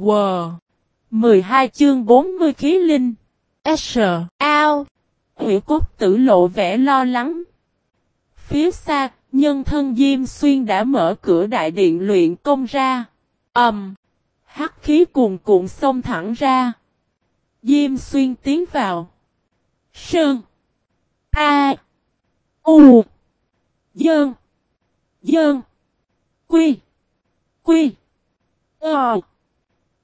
W. 12 chương 40 khí linh. S. Ao. Hủy cốt tử lộ vẻ lo lắng. Phía xa, nhân thân Diêm Xuyên đã mở cửa đại điện luyện công ra. Ẩm. Um, hắc khí cuồn cuộn xông thẳng ra. Diêm Xuyên tiến vào. Sơn. A. U. Dơn. Dơn. Quy. Quy. Ờ.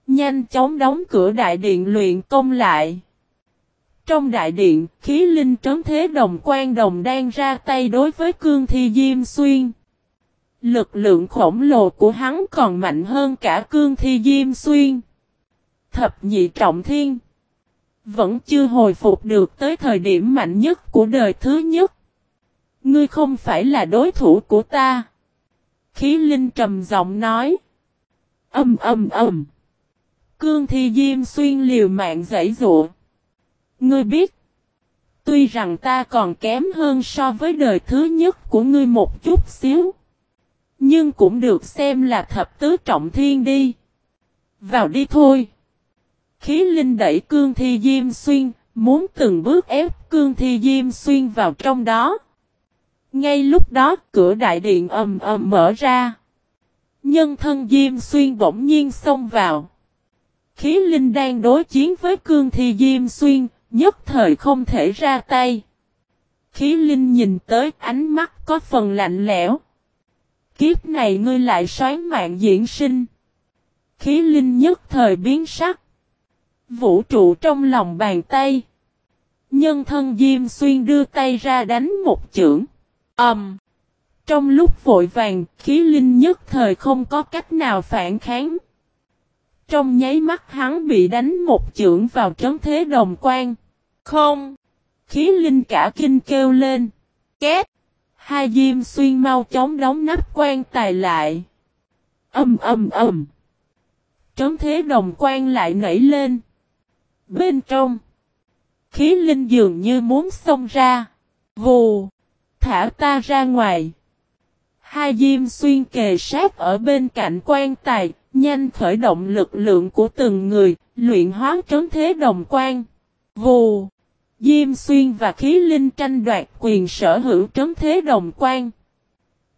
Nhanh chóng đóng cửa đại điện luyện công lại. Trong đại điện, khí linh trấn thế đồng quan đồng đang ra tay đối với cương thi Diêm Xuyên. Lực lượng khổng lồ của hắn còn mạnh hơn cả cương thi Diêm Xuyên. Thập nhị trọng thiên. Vẫn chưa hồi phục được tới thời điểm mạnh nhất của đời thứ nhất. Ngươi không phải là đối thủ của ta. Khí linh trầm giọng nói. Âm âm âm. Cương thi diêm xuyên liều mạng giải dụa. Ngươi biết. Tuy rằng ta còn kém hơn so với đời thứ nhất của ngươi một chút xíu. Nhưng cũng được xem là thập tứ trọng thiên đi. Vào đi thôi. Khí linh đẩy cương thi diêm xuyên, muốn từng bước ép cương thi diêm xuyên vào trong đó. Ngay lúc đó cửa đại điện ầm ầm mở ra. Nhân thân Diêm Xuyên bỗng nhiên xông vào. Khí linh đang đối chiến với cương thi Diêm Xuyên, nhất thời không thể ra tay. Khí linh nhìn tới ánh mắt có phần lạnh lẽo. Kiếp này ngươi lại xoán mạng diễn sinh. Khí linh nhất thời biến sắc. Vũ trụ trong lòng bàn tay. Nhân thân Diêm Xuyên đưa tay ra đánh một chưởng. Ẩm. Um, trong lúc vội vàng, khí linh nhất thời không có cách nào phản kháng. Trong nháy mắt hắn bị đánh một chưởng vào trấn thế đồng quan. Không! Khí linh cả kinh kêu lên. Két! Hai diêm xuyên mau chóng đóng nắp quan tài lại. Âm âm âm! Trấn thế đồng quan lại nảy lên. Bên trong! Khí linh dường như muốn xông ra. Vù! Thả ta ra ngoài! Hai diêm xuyên kề sát ở bên cạnh quan tài, nhanh khởi động lực lượng của từng người, luyện hóa trấn thế đồng quan. Vù! Diêm xuyên và khí linh tranh đoạt quyền sở hữu trấn thế đồng quan.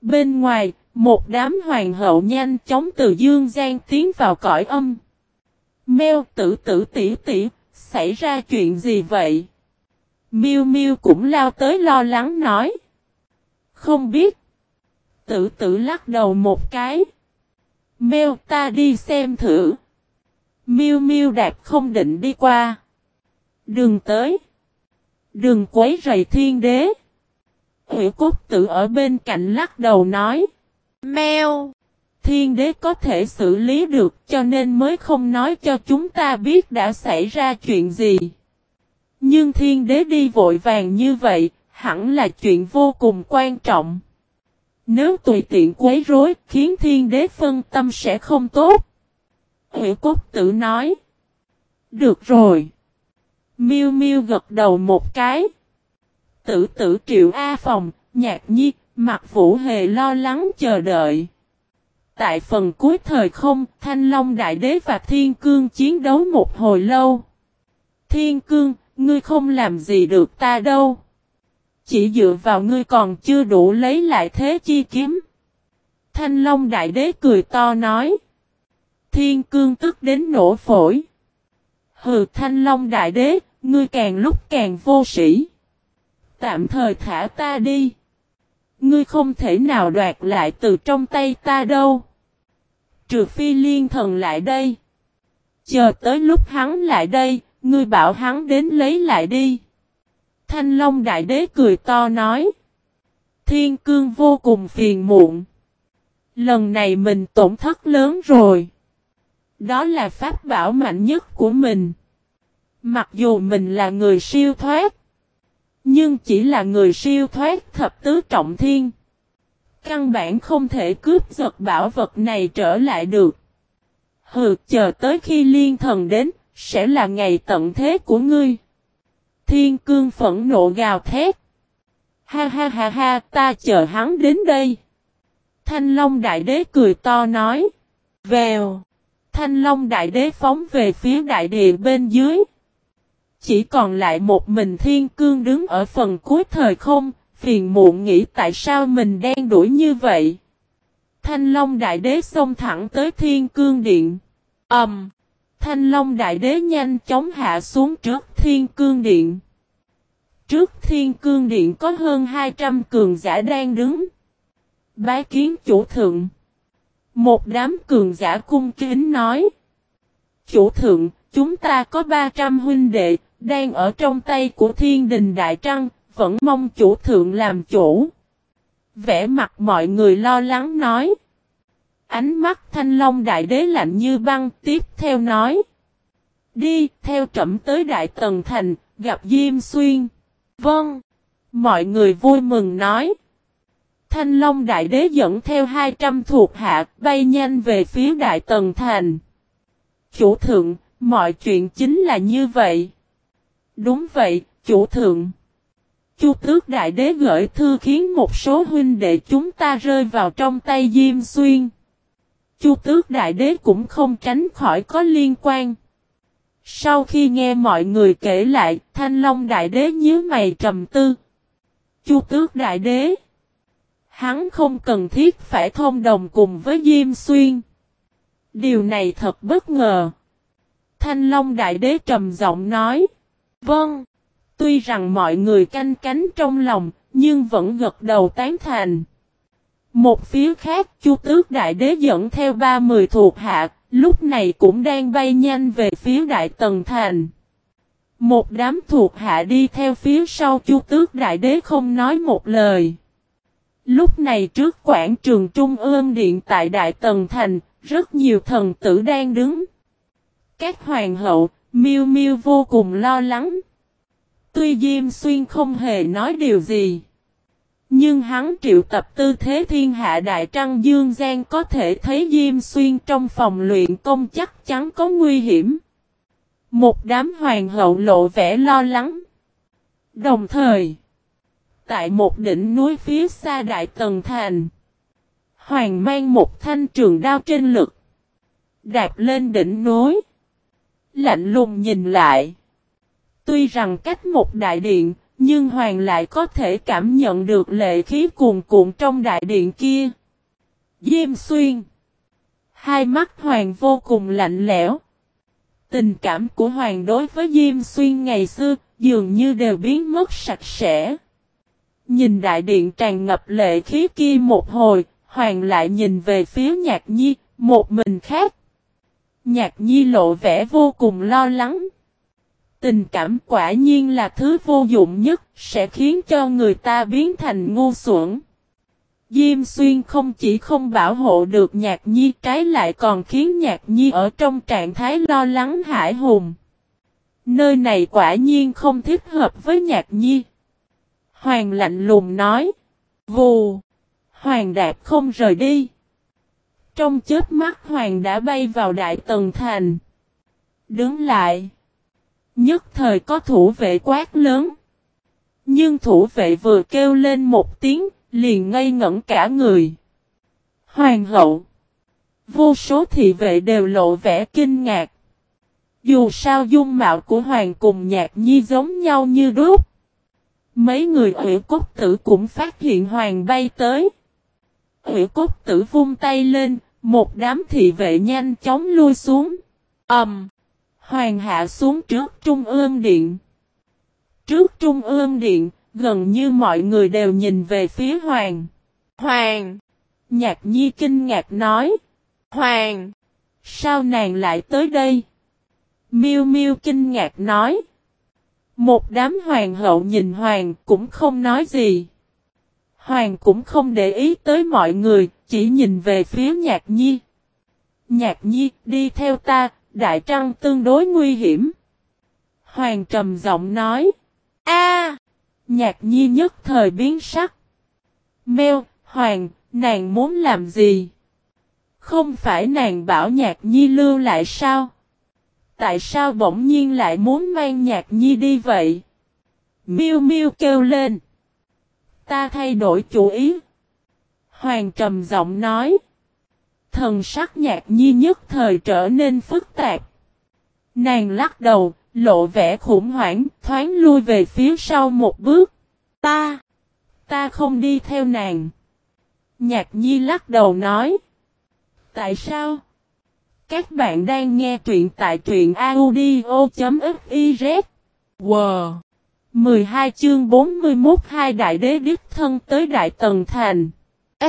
Bên ngoài, một đám hoàng hậu nhanh chóng từ dương gian tiến vào cõi âm. Mèo tử tử tỷ tỷ, xảy ra chuyện gì vậy? Miu Miu cũng lao tới lo lắng nói. Không biết tử tử lắc đầu một cái. Mèo ta đi xem thử. Miu Miu đạp không định đi qua. Đừng tới. Đừng quấy rầy thiên đế. Hữu cốt tử ở bên cạnh lắc đầu nói. Mèo. Thiên đế có thể xử lý được cho nên mới không nói cho chúng ta biết đã xảy ra chuyện gì. Nhưng thiên đế đi vội vàng như vậy, hẳn là chuyện vô cùng quan trọng. Nếu tùy tiện quấy rối, khiến thiên đế phân tâm sẽ không tốt. Hữu cốt tử nói. Được rồi. miu miu gật đầu một cái. Tử tử triệu A phòng, nhạc nhi, mặt vũ hề lo lắng chờ đợi. Tại phần cuối thời không, Thanh Long Đại Đế và Thiên Cương chiến đấu một hồi lâu. Thiên Cương, ngươi không làm gì được ta đâu chỉ dựa vào ngươi còn chưa đủ lấy lại thế chi kiếm. Thanh Long Đại Đế cười to nói. Thiên cương tức đến nổ phổi. Hừ Thanh Long Đại Đế, ngươi càng lúc càng vô sĩ. Tạm thời thả ta đi. Ngươi không thể nào đoạt lại từ trong tay ta đâu. Trừ phi liên thần lại đây. Chờ tới lúc hắn lại đây, ngươi bảo hắn đến lấy lại đi. Thanh Long Đại Đế cười to nói. Thiên cương vô cùng phiền muộn. Lần này mình tổn thất lớn rồi. Đó là pháp bảo mạnh nhất của mình. Mặc dù mình là người siêu thoát. Nhưng chỉ là người siêu thoát thập tứ trọng thiên. Căn bản không thể cướp giật bảo vật này trở lại được. Hừ chờ tới khi liên thần đến, sẽ là ngày tận thế của ngươi. Thiên cương phẫn nộ gào thét. Ha ha ha ha, ta chờ hắn đến đây. Thanh Long Đại Đế cười to nói. Vèo. Thanh Long Đại Đế phóng về phía đại địa bên dưới. Chỉ còn lại một mình Thiên Cương đứng ở phần cuối thời không, phiền muộn nghĩ tại sao mình đang đuổi như vậy. Thanh Long Đại Đế xông thẳng tới Thiên Cương Điện. Ầm! Um, Thanh Long Đại Đế nhanh chóng hạ xuống trước Thiên Cương Điện. Trước Thiên Cương Điện có hơn 200 cường giả đang đứng. Bái kiến chủ thượng. Một đám cường giả cung kính nói. Chủ thượng, chúng ta có 300 huynh đệ, đang ở trong tay của thiên đình Đại Trăng, vẫn mong chủ thượng làm chủ. Vẽ mặt mọi người lo lắng nói. Ánh mắt thanh long đại đế lạnh như băng tiếp theo nói. Đi, theo trẫm tới Đại Tần Thành, gặp Diêm Xuyên. Vâng. Mọi người vui mừng nói. Thanh Long Đại Đế dẫn theo 200 thuộc hạ, bay nhanh về phía Đại Tần Thành. Chủ thượng, mọi chuyện chính là như vậy. Đúng vậy, chủ thượng. Chu tước đại đế gửi thư khiến một số huynh đệ chúng ta rơi vào trong tay Diêm Xuyên. Chu tước đại đế cũng không tránh khỏi có liên quan. Sau khi nghe mọi người kể lại, Thanh Long đại đế nhíu mày trầm tư. Chu tước đại đế. Hắn không cần thiết phải thông đồng cùng với Diêm Xuyên. Điều này thật bất ngờ. Thanh Long đại đế trầm giọng nói. Vâng. Tuy rằng mọi người canh cánh trong lòng, nhưng vẫn gật đầu tán thành. Một phía khác, Chu Tước Đại Đế dẫn theo ba mười thuộc hạ, lúc này cũng đang bay nhanh về phía Đại Tần Thành. Một đám thuộc hạ đi theo phía sau Chu Tước Đại Đế không nói một lời. Lúc này trước quảng trường Trung ương Điện tại Đại Tần Thành, rất nhiều thần tử đang đứng. Các hoàng hậu, miêu miêu vô cùng lo lắng. Tuy Diêm Xuyên không hề nói điều gì. Nhưng hắn triệu tập tư thế thiên hạ đại trăng dương gian có thể thấy Diêm Xuyên trong phòng luyện công chắc chắn có nguy hiểm. Một đám hoàng hậu lộ vẻ lo lắng. Đồng thời, tại một đỉnh núi phía xa đại tần thành, hoàng mang một thanh trường đao trên lực, đạp lên đỉnh núi, lạnh lùng nhìn lại. Tuy rằng cách một đại điện, nhưng Hoàng lại có thể cảm nhận được lệ khí cuồn cuộn trong đại điện kia. Diêm xuyên. Hai mắt Hoàng vô cùng lạnh lẽo. Tình cảm của Hoàng đối với Diêm xuyên ngày xưa dường như đều biến mất sạch sẽ. Nhìn đại điện tràn ngập lệ khí kia một hồi, Hoàng lại nhìn về phía nhạc nhi, một mình khác. Nhạc nhi lộ vẻ vô cùng lo lắng. Tình cảm quả nhiên là thứ vô dụng nhất, sẽ khiến cho người ta biến thành ngu xuẩn. Diêm xuyên không chỉ không bảo hộ được nhạc nhi trái lại còn khiến nhạc nhi ở trong trạng thái lo lắng hải hùng. Nơi này quả nhiên không thích hợp với nhạc nhi. Hoàng lạnh lùng nói. Vù. Hoàng đạp không rời đi. Trong chết mắt Hoàng đã bay vào Đại Tần Thành. Đứng lại. Nhất thời có thủ vệ quát lớn. Nhưng thủ vệ vừa kêu lên một tiếng, liền ngây ngẩn cả người. Hoàng hậu. Vô số thị vệ đều lộ vẻ kinh ngạc. Dù sao dung mạo của Hoàng cùng nhạc nhi giống nhau như đúc. Mấy người ủy cốt tử cũng phát hiện Hoàng bay tới. Ủy cốt tử vung tay lên, một đám thị vệ nhanh chóng lui xuống. ầm. Um, Hoàng hạ xuống trước Trung ương Điện. Trước Trung ương Điện, gần như mọi người đều nhìn về phía Hoàng. Hoàng! Nhạc nhi kinh ngạc nói. Hoàng! Sao nàng lại tới đây? Miêu miêu kinh ngạc nói. Một đám hoàng hậu nhìn hoàng cũng không nói gì. Hoàng cũng không để ý tới mọi người, chỉ nhìn về phía nhạc nhi. Nhạc nhi, đi theo ta, Đại Trăng tương đối nguy hiểm. Hoàng trầm giọng nói. A, Nhạc nhi nhất thời biến sắc. Mèo, Hoàng, nàng muốn làm gì? Không phải nàng bảo nhạc nhi lưu lại sao? Tại sao bỗng nhiên lại muốn mang nhạc nhi đi vậy? Miu Miu kêu lên. Ta thay đổi chủ ý. Hoàng trầm giọng nói. Thần sắc nhạc nhi nhất thời trở nên phức tạp. Nàng lắc đầu, lộ vẻ khủng hoảng, thoáng lui về phía sau một bước. Ta, ta không đi theo nàng. Nhạc nhi lắc đầu nói. Tại sao? Các bạn đang nghe truyện tại truyện audio.fiz. Wow! 12 chương 41 hai đại đế đích thân tới đại tần thành.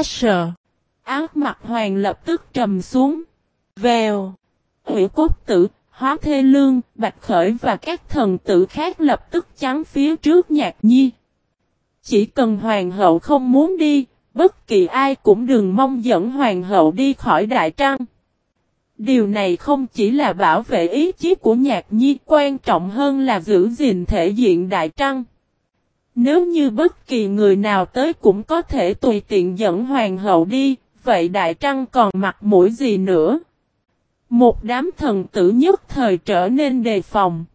S. Ác mặt hoàng lập tức trầm xuống. Vèo. Hủy cốt tử, hóa thê lương, bạch khởi và các thần tử khác lập tức chắn phía trước nhạc nhi. Chỉ cần hoàng hậu không muốn đi, bất kỳ ai cũng đừng mong dẫn hoàng hậu đi khỏi đại trăng. Điều này không chỉ là bảo vệ ý chí của nhạc nhi quan trọng hơn là giữ gìn thể diện đại trăng. Nếu như bất kỳ người nào tới cũng có thể tùy tiện dẫn hoàng hậu đi, vậy đại trăng còn mặt mũi gì nữa? Một đám thần tử nhất thời trở nên đề phòng.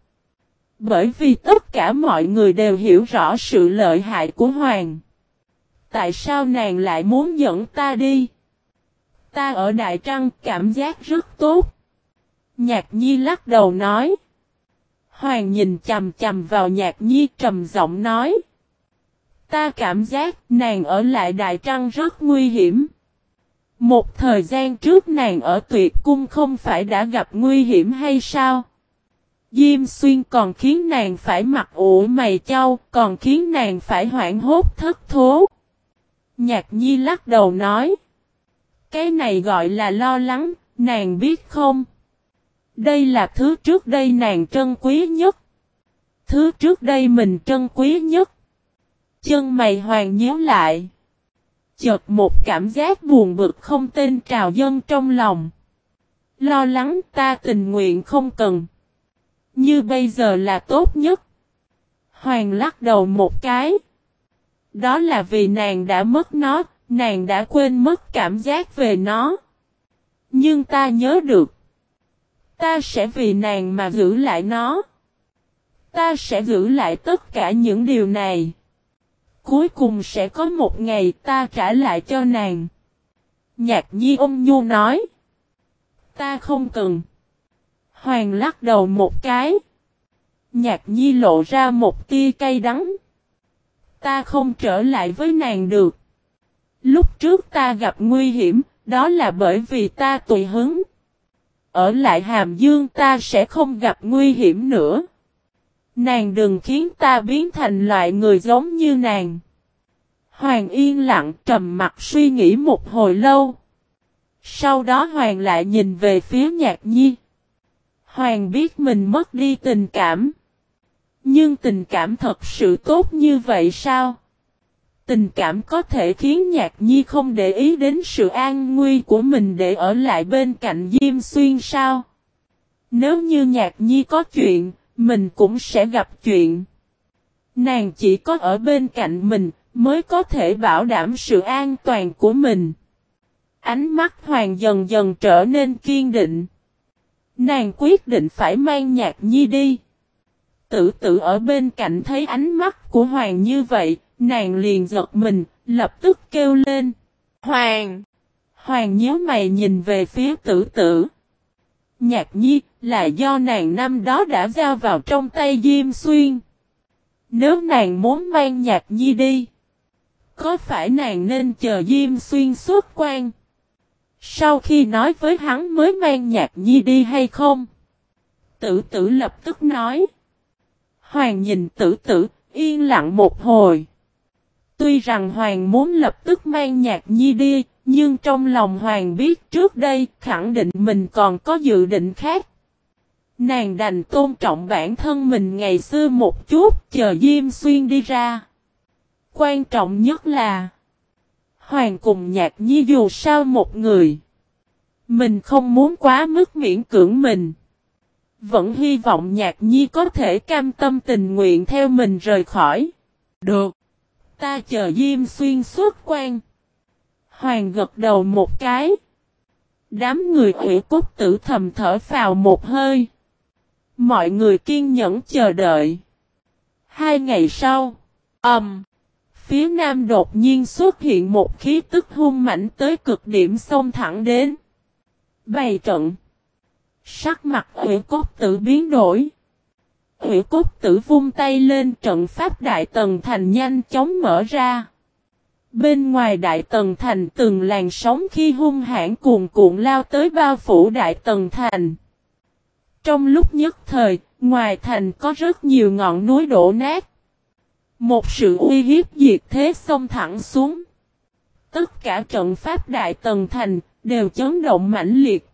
Bởi vì tất cả mọi người đều hiểu rõ sự lợi hại của hoàng. Tại sao nàng lại muốn dẫn ta đi? Ta ở Đại Trăng cảm giác rất tốt. Nhạc Nhi lắc đầu nói. Hoàng nhìn chầm chầm vào Nhạc Nhi trầm giọng nói. Ta cảm giác nàng ở lại Đại Trăng rất nguy hiểm. Một thời gian trước nàng ở tuyệt cung không phải đã gặp nguy hiểm hay sao? Diêm xuyên còn khiến nàng phải mặc ủ mày châu, còn khiến nàng phải hoảng hốt thất thố. Nhạc nhi lắc đầu nói. Cái này gọi là lo lắng, nàng biết không? Đây là thứ trước đây nàng trân quý nhất. Thứ trước đây mình trân quý nhất. Chân mày hoàng nhớ lại. Chợt một cảm giác buồn bực không tên trào dân trong lòng. Lo lắng ta tình nguyện không cần. Như bây giờ là tốt nhất. Hoàng lắc đầu một cái. Đó là vì nàng đã mất nó, nàng đã quên mất cảm giác về nó. Nhưng ta nhớ được. Ta sẽ vì nàng mà giữ lại nó. Ta sẽ giữ lại tất cả những điều này. Cuối cùng sẽ có một ngày ta trả lại cho nàng. Nhạc nhi ông nhu nói. Ta không cần. Hoàng lắc đầu một cái. Nhạc nhi lộ ra một tia cay đắng. Ta không trở lại với nàng được. Lúc trước ta gặp nguy hiểm, đó là bởi vì ta tùy hứng. Ở lại Hàm Dương ta sẽ không gặp nguy hiểm nữa. Nàng đừng khiến ta biến thành loại người giống như nàng. Hoàng yên lặng trầm mặt suy nghĩ một hồi lâu. Sau đó Hoàng lại nhìn về phía nhạc nhi. Hoàng biết mình mất đi tình cảm. Nhưng tình cảm thật sự tốt như vậy sao? Tình cảm có thể khiến nhạc nhi không để ý đến sự an nguy của mình để ở lại bên cạnh Diêm Xuyên sao? Nếu như nhạc nhi có chuyện, mình cũng sẽ gặp chuyện. Nàng chỉ có ở bên cạnh mình, mới có thể bảo đảm sự an toàn của mình. Ánh mắt hoàng dần dần trở nên kiên định. Nàng quyết định phải mang nhạc nhi đi. Tử tử ở bên cạnh thấy ánh mắt của hoàng như vậy, nàng liền giật mình, lập tức kêu lên. Hoàng! Hoàng nhớ mày nhìn về phía tử tử. Nhạc nhi là do nàng năm đó đã giao vào trong tay Diêm Xuyên. Nếu nàng muốn mang nhạc nhi đi. Có phải nàng nên chờ Diêm Xuyên xuất quan? Sau khi nói với hắn mới mang nhạc nhi đi hay không? Tử tử lập tức nói. Hoàng nhìn tử tử, yên lặng một hồi. Tuy rằng Hoàng muốn lập tức mang nhạc nhi đi, nhưng trong lòng Hoàng biết trước đây khẳng định mình còn có dự định khác. Nàng đành tôn trọng bản thân mình ngày xưa một chút, chờ Diêm Xuyên đi ra. Quan trọng nhất là, Hoàng cùng nhạc nhi dù sao một người. Mình không muốn quá mức miễn cưỡng mình. Vẫn hy vọng nhạc nhi có thể cam tâm tình nguyện theo mình rời khỏi. Được. Ta chờ Diêm Xuyên xuất quan. Hoàng gật đầu một cái. Đám người ủy cốt tử thầm thở vào một hơi. Mọi người kiên nhẫn chờ đợi. Hai ngày sau. ầm, Um, Phía nam đột nhiên xuất hiện một khí tức hung mạnh tới cực điểm xông thẳng đến. Bày trận. Sắc mặt ủy cốt tử biến đổi. Ủy cốt tử vung tay lên trận pháp đại tần thành nhanh chóng mở ra. Bên ngoài đại tần thành từng làn sóng khi hung hãn cuồn cuộn lao tới bao phủ đại tần thành. Trong lúc nhất thời, ngoài thành có rất nhiều ngọn núi đổ nát. Một sự uy hiếp diệt thế xông thẳng xuống. Tất cả trận pháp đại tần thành đều chấn động mãnh liệt.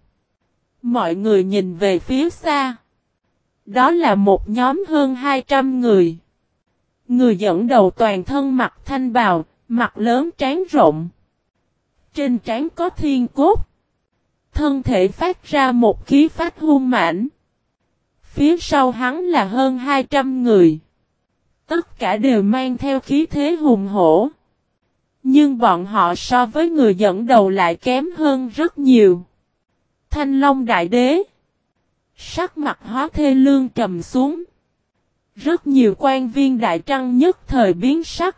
Mọi người nhìn về phía xa. Đó là một nhóm hơn 200 người. Người dẫn đầu toàn thân mặt thanh bào, mặt lớn trán rộng. Trên trán có thiên cốt. Thân thể phát ra một khí phát hung mãnh. Phía sau hắn là hơn 200 người. Tất cả đều mang theo khí thế hùng hổ. Nhưng bọn họ so với người dẫn đầu lại kém hơn rất nhiều. Thanh Long Đại Đế. Sắc mặt hóa thê lương trầm xuống. Rất nhiều quan viên đại trăng nhất thời biến sắc.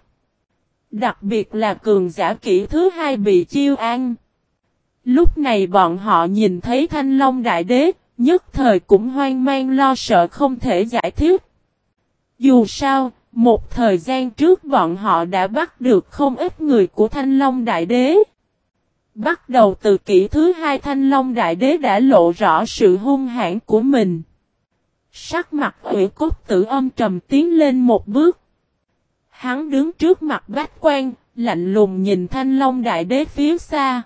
Đặc biệt là cường giả kỹ thứ hai bị chiêu an. Lúc này bọn họ nhìn thấy Thanh Long Đại Đế, nhất thời cũng hoang mang lo sợ không thể giải thích. Dù sao, một thời gian trước bọn họ đã bắt được không ít người của Thanh Long Đại Đế. Bắt đầu từ kỷ thứ hai Thanh Long Đại Đế đã lộ rõ sự hung hãn của mình. Sắc mặt ủy cốt tử âm trầm tiến lên một bước. Hắn đứng trước mặt bát quan, lạnh lùng nhìn Thanh Long Đại Đế phía xa.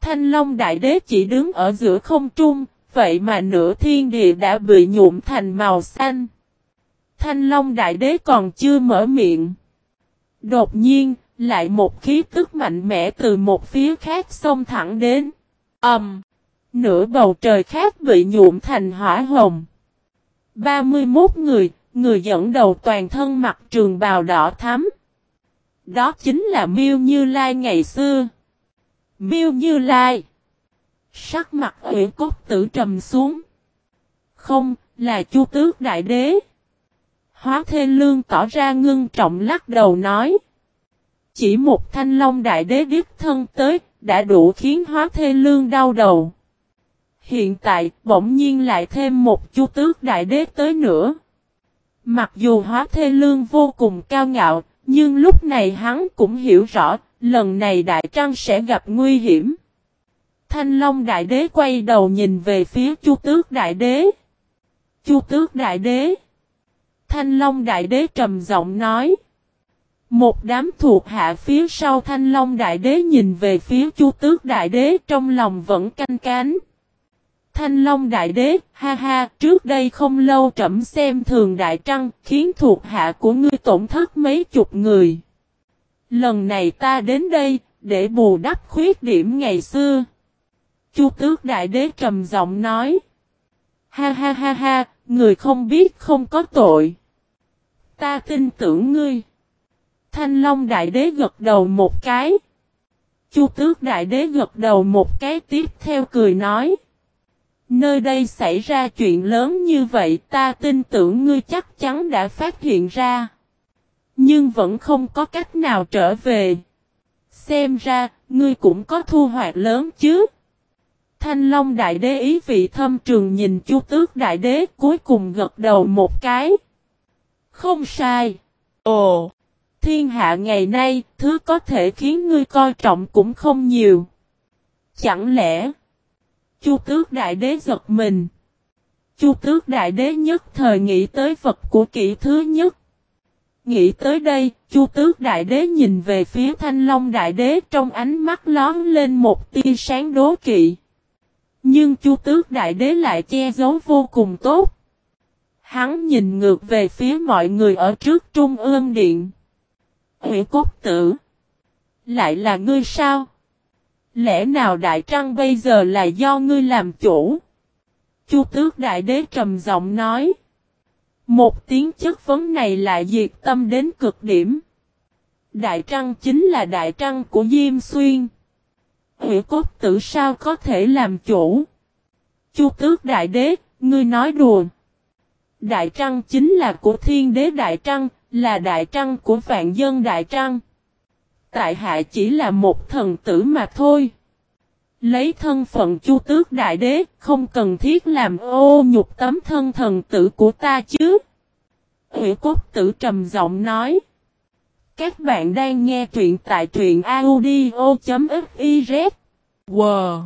Thanh Long Đại Đế chỉ đứng ở giữa không trung, vậy mà nửa thiên địa đã bị nhuộm thành màu xanh. Thanh Long Đại Đế còn chưa mở miệng. Đột nhiên, lại một khí tức mạnh mẽ từ một phía khác xông thẳng đến. Ầm! Um, nửa bầu trời khác bị nhuộm thành hỏa hồng. 31 người, người dẫn đầu toàn thân mặc trường bào đỏ thắm. Đó chính là Miêu Như Lai ngày xưa. Miêu Như Lai. Sắc mặt ủy cốt tử trầm xuống. Không, là Chu Tước Đại Đế. Hóa Thê Lương tỏ ra ngưng trọng lắc đầu nói. Chỉ một thanh long đại đế điếp thân tới, đã đủ khiến Hóa Thê Lương đau đầu. Hiện tại, bỗng nhiên lại thêm một chu tước đại đế tới nữa. Mặc dù Hóa Thê Lương vô cùng cao ngạo, nhưng lúc này hắn cũng hiểu rõ, lần này Đại Trăng sẽ gặp nguy hiểm. Thanh Long Đại Đế quay đầu nhìn về phía Chu Tước Đại Đế. Chu Tước Đại Đế. Thanh Long Đại Đế trầm giọng nói. Một đám thuộc hạ phía sau Thanh Long Đại Đế nhìn về phía Chu Tước Đại Đế trong lòng vẫn canh cánh. Thanh Long Đại Đế, ha ha, trước đây không lâu trẫm xem thường Đại Trăng, khiến thuộc hạ của ngươi tổn thất mấy chục người. Lần này ta đến đây, để bù đắp khuyết điểm ngày xưa. Chu Tước Đại Đế trầm giọng nói. Ha ha ha ha, người không biết không có tội. Ta tin tưởng ngươi. Thanh Long Đại Đế gật đầu một cái. Chu Tước Đại Đế gật đầu một cái tiếp theo cười nói. Nơi đây xảy ra chuyện lớn như vậy ta tin tưởng ngươi chắc chắn đã phát hiện ra. Nhưng vẫn không có cách nào trở về. Xem ra, ngươi cũng có thu hoạch lớn chứ. Thanh Long Đại Đế ý vị thâm trường nhìn Chu Tước Đại Đế cuối cùng gật đầu một cái. Không sai. Ồ, thiên hạ ngày nay, thứ có thể khiến ngươi coi trọng cũng không nhiều. Chẳng lẽ, Chu Tước Đại Đế giật mình. Chu Tước Đại Đế nhất thời nghĩ tới vật của kỹ thứ nhất. Nghĩ tới đây, Chu Tước Đại Đế nhìn về phía Thanh Long Đại Đế trong ánh mắt lón lên một tia sáng đố kỵ. Nhưng Chu Tước Đại Đế lại che giấu vô cùng tốt. Hắn nhìn ngược về phía mọi người ở trước Trung ương Điện. Hủy cốt tử. Lại là ngươi sao? Lẽ nào Đại Trăng bây giờ là do ngươi làm chủ? Chu Tước Đại Đế trầm giọng nói. Một tiếng chất vấn này lại diệt tâm đến cực điểm. Đại Trăng chính là Đại Trăng của Diêm Xuyên. Hủy cốt tử sao có thể làm chủ? Chu Tước Đại Đế, ngươi nói đùa. Đại Trăng chính là của Thiên Đế Đại Trăng, là Đại Trăng của Vạn Dân Đại Trăng. Tại hạ chỉ là một thần tử mà thôi. Lấy thân phận chu tước đại đế, không cần thiết làm ô nhục tấm thân thần tử của ta chứ. Ủy cốt tử trầm giọng nói. Các bạn đang nghe truyện tại truyện audio.fiz. Wow!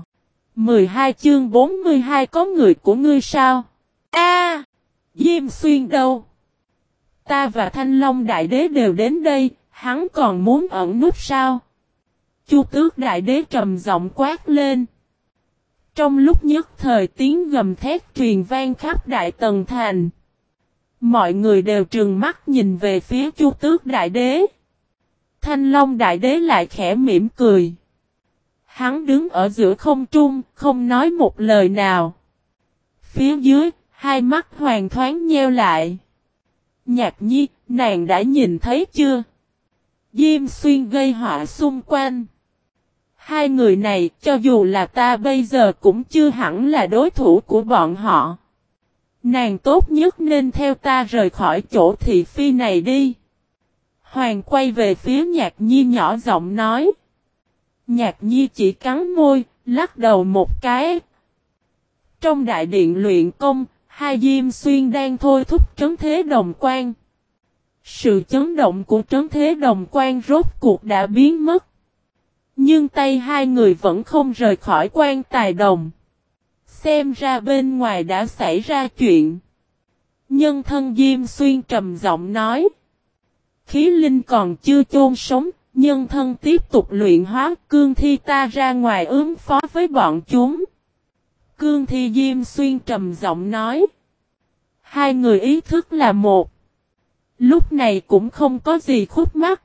12 chương 42 có người của ngươi sao? A, Diêm Xuyên đâu? Ta và Thanh Long Đại Đế đều đến đây, hắn còn muốn ẩn nút sao? Chu Tước Đại Đế trầm giọng quát lên. Trong lúc nhất thời tiếng gầm thét truyền vang khắp Đại Tần Thành. Mọi người đều trừng mắt nhìn về phía Chu Tước Đại Đế. Thanh Long Đại Đế lại khẽ mỉm cười. Hắn đứng ở giữa không trung, không nói một lời nào. Phía dưới, hai mắt hoàng thoáng nheo lại. Nhạc nhi, nàng đã nhìn thấy chưa? Diêm xuyên gây họa xung quanh. Hai người này, cho dù là ta bây giờ cũng chưa hẳn là đối thủ của bọn họ. Nàng tốt nhất nên theo ta rời khỏi chỗ thị phi này đi. Hoàng quay về phía nhạc nhi nhỏ giọng nói. Nhạc nhi chỉ cắn môi, lắc đầu một cái. Trong đại điện luyện công, hai diêm xuyên đang thôi thúc trấn thế đồng quan. Sự chấn động của trấn thế đồng quan rốt cuộc đã biến mất. Nhưng tay hai người vẫn không rời khỏi quan tài đồng. Xem ra bên ngoài đã xảy ra chuyện. Nhân thân Diêm Xuyên trầm giọng nói. Khí linh còn chưa chôn sống, nhân thân tiếp tục luyện hóa cương thi ta ra ngoài ứng phó với bọn chúng. Cương thi Diêm Xuyên trầm giọng nói. Hai người ý thức là một. Lúc này cũng không có gì khúc mắc.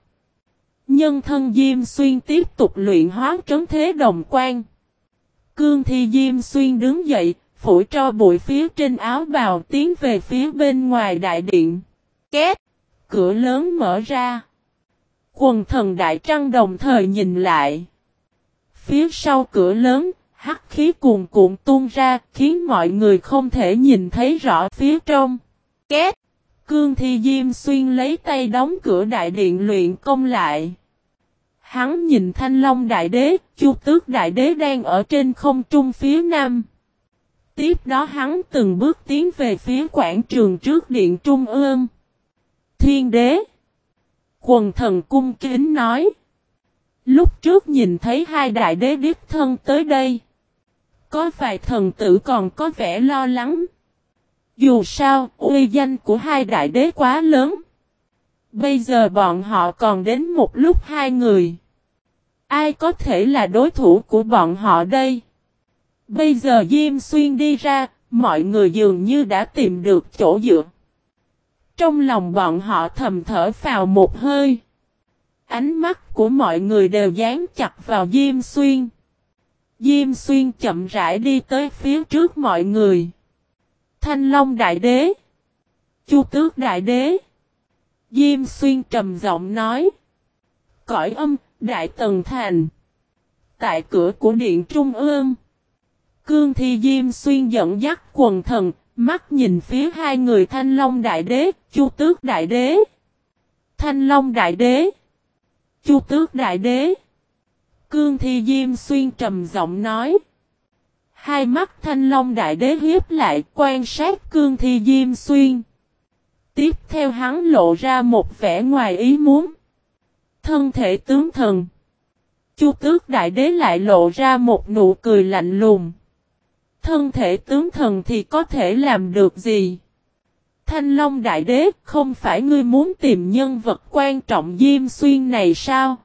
Nhân thân Diêm Xuyên tiếp tục luyện hóa trấn thế đồng quan. Cương thi Diêm Xuyên đứng dậy, phủi cho bụi phía trên áo bào tiến về phía bên ngoài đại điện. Két! Cửa lớn mở ra. Quần thần đại trăng đồng thời nhìn lại. Phía sau cửa lớn, hắc khí cuồn cuộn tuôn ra, khiến mọi người không thể nhìn thấy rõ phía trong. Két! Cương Thi Diêm Xuyên lấy tay đóng cửa đại điện luyện công lại. Hắn nhìn Thanh Long Đại Đế, Chu Tước Đại Đế đang ở trên không trung phía nam. Tiếp đó hắn từng bước tiến về phía quảng trường trước điện Trung ương. Thiên Đế Quần thần cung kính nói. Lúc trước nhìn thấy hai đại đế điếp thân tới đây. Có vài thần tử còn có vẻ lo lắng. Dù sao, uy danh của hai đại đế quá lớn. Bây giờ bọn họ còn đến một lúc hai người. Ai có thể là đối thủ của bọn họ đây? Bây giờ Diêm Xuyên đi ra, mọi người dường như đã tìm được chỗ dựa. Trong lòng bọn họ thầm thở vào một hơi. Ánh mắt của mọi người đều dán chặt vào Diêm Xuyên. Diêm Xuyên chậm rãi đi tới phía trước mọi người. Thanh Long Đại Đế. Chu Tước Đại Đế. Diêm Xuyên trầm giọng nói. Cõi âm, Đại Tần Thành. Tại cửa của Điện Trung ương. Cương Thi Diêm Xuyên dẫn dắt quần thần, mắt nhìn phía hai người Thanh Long Đại Đế, Chu Tước Đại Đế. Thanh Long Đại Đế. Chu Tước Đại Đế. Cương Thi Diêm Xuyên trầm giọng nói. Hai mắt thanh long đại đế hiếp lại quan sát cương thi diêm xuyên. Tiếp theo hắn lộ ra một vẻ ngoài ý muốn. Thân thể tướng thần. Chu tước đại đế lại lộ ra một nụ cười lạnh lùng. Thân thể tướng thần thì có thể làm được gì? Thanh Long Đại Đế, không phải ngươi muốn tìm nhân vật quan trọng Diêm Xuyên này sao?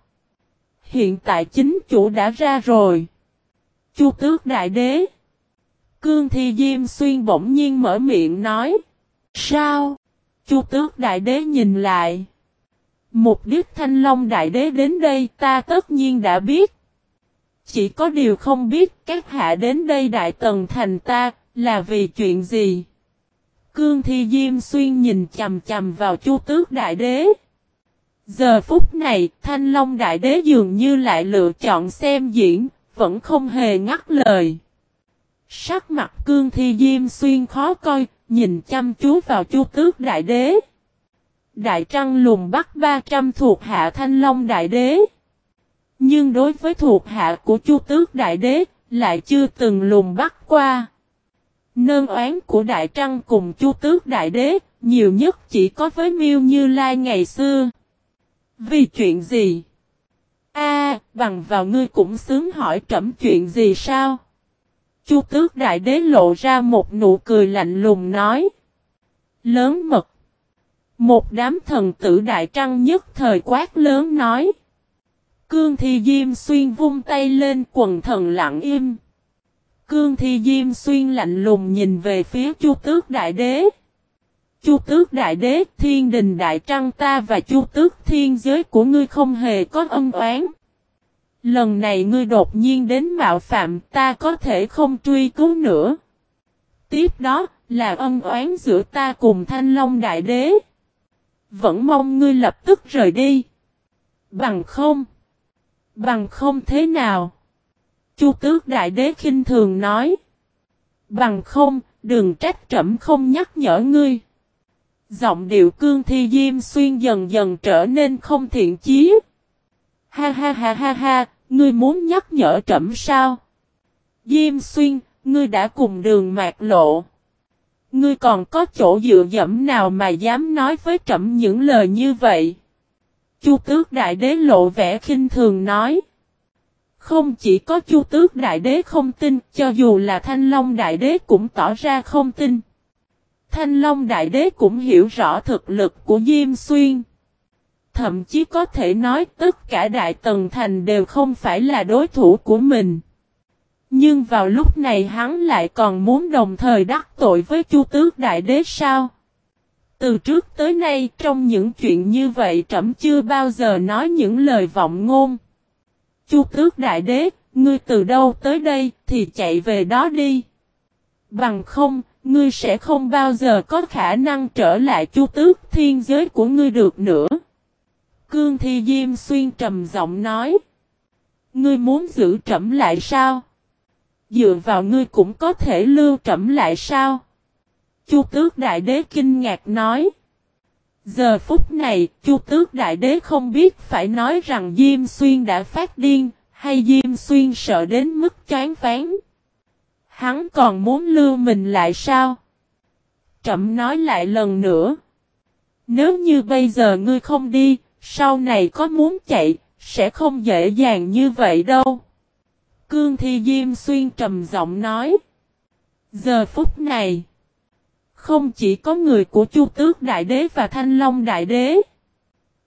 Hiện tại chính chủ đã ra rồi. Chu tước đại đế. Cương thi diêm xuyên bỗng nhiên mở miệng nói. Sao? Chu tước đại đế nhìn lại. Mục đích thanh long đại đế đến đây ta tất nhiên đã biết. Chỉ có điều không biết các hạ đến đây đại tần thành ta là vì chuyện gì. Cương thi diêm xuyên nhìn chầm chầm vào chu tước đại đế. Giờ phút này, Thanh Long Đại Đế dường như lại lựa chọn xem diễn, vẫn không hề ngắt lời. Sắc mặt cương thi diêm xuyên khó coi, nhìn chăm chú vào chu tước đại đế. Đại trăng lùng bắt 300 thuộc hạ thanh long đại đế. Nhưng đối với thuộc hạ của chu tước đại đế, lại chưa từng lùng bắt qua. Nơn oán của Đại Trăng cùng Chu Tước Đại Đế, nhiều nhất chỉ có với Miêu Như Lai ngày xưa. Vì chuyện gì? A, bằng vào ngươi cũng sướng hỏi trẫm chuyện gì sao? Chu Tước Đại Đế lộ ra một nụ cười lạnh lùng nói. Lớn mật. Một đám thần tử Đại Trăng nhất thời quát lớn nói. Cương Thi Diêm Xuyên vung tay lên quần thần lặng im. Cương Thi Diêm Xuyên lạnh lùng nhìn về phía Chu Tước Đại Đế. Chu Tước Đại Đế, Thiên Đình Đại Trăng ta và Chu Tước Thiên Giới của ngươi không hề có ân oán. Lần này ngươi đột nhiên đến mạo phạm ta có thể không truy cứu nữa. Tiếp đó là ân oán giữa ta cùng Thanh Long Đại Đế. Vẫn mong ngươi lập tức rời đi. Bằng không. Bằng không thế nào. Chu tước đại đế khinh thường nói. Bằng không, đừng trách trẫm không nhắc nhở ngươi. Giọng điệu cương thi diêm xuyên dần dần trở nên không thiện chí. Ha ha ha ha ha, ngươi muốn nhắc nhở trẫm sao? Diêm xuyên, ngươi đã cùng đường mạc lộ. Ngươi còn có chỗ dựa dẫm nào mà dám nói với trẫm những lời như vậy? Chu tước đại đế lộ vẻ khinh thường nói. Không chỉ có Chu Tước Đại Đế không tin, cho dù là Thanh Long Đại Đế cũng tỏ ra không tin. Thanh Long Đại Đế cũng hiểu rõ thực lực của Diêm Xuyên. Thậm chí có thể nói tất cả Đại Tần Thành đều không phải là đối thủ của mình. Nhưng vào lúc này hắn lại còn muốn đồng thời đắc tội với Chu Tước Đại Đế sao? Từ trước tới nay trong những chuyện như vậy trẫm chưa bao giờ nói những lời vọng ngôn. Chu tước đại đế, ngươi từ đâu tới đây thì chạy về đó đi. Bằng không, ngươi sẽ không bao giờ có khả năng trở lại chu tước thiên giới của ngươi được nữa. Cương Thi Diêm Xuyên trầm giọng nói. Ngươi muốn giữ trẫm lại sao? Dựa vào ngươi cũng có thể lưu trẫm lại sao? Chu tước đại đế kinh ngạc nói. Giờ phút này, Chu Tước Đại Đế không biết phải nói rằng Diêm Xuyên đã phát điên, hay Diêm Xuyên sợ đến mức chán phán. Hắn còn muốn lưu mình lại sao? Trậm nói lại lần nữa. Nếu như bây giờ ngươi không đi, sau này có muốn chạy, sẽ không dễ dàng như vậy đâu. Cương Thi Diêm Xuyên trầm giọng nói. Giờ phút này. Không chỉ có người của Chu Tước Đại Đế và Thanh Long Đại Đế.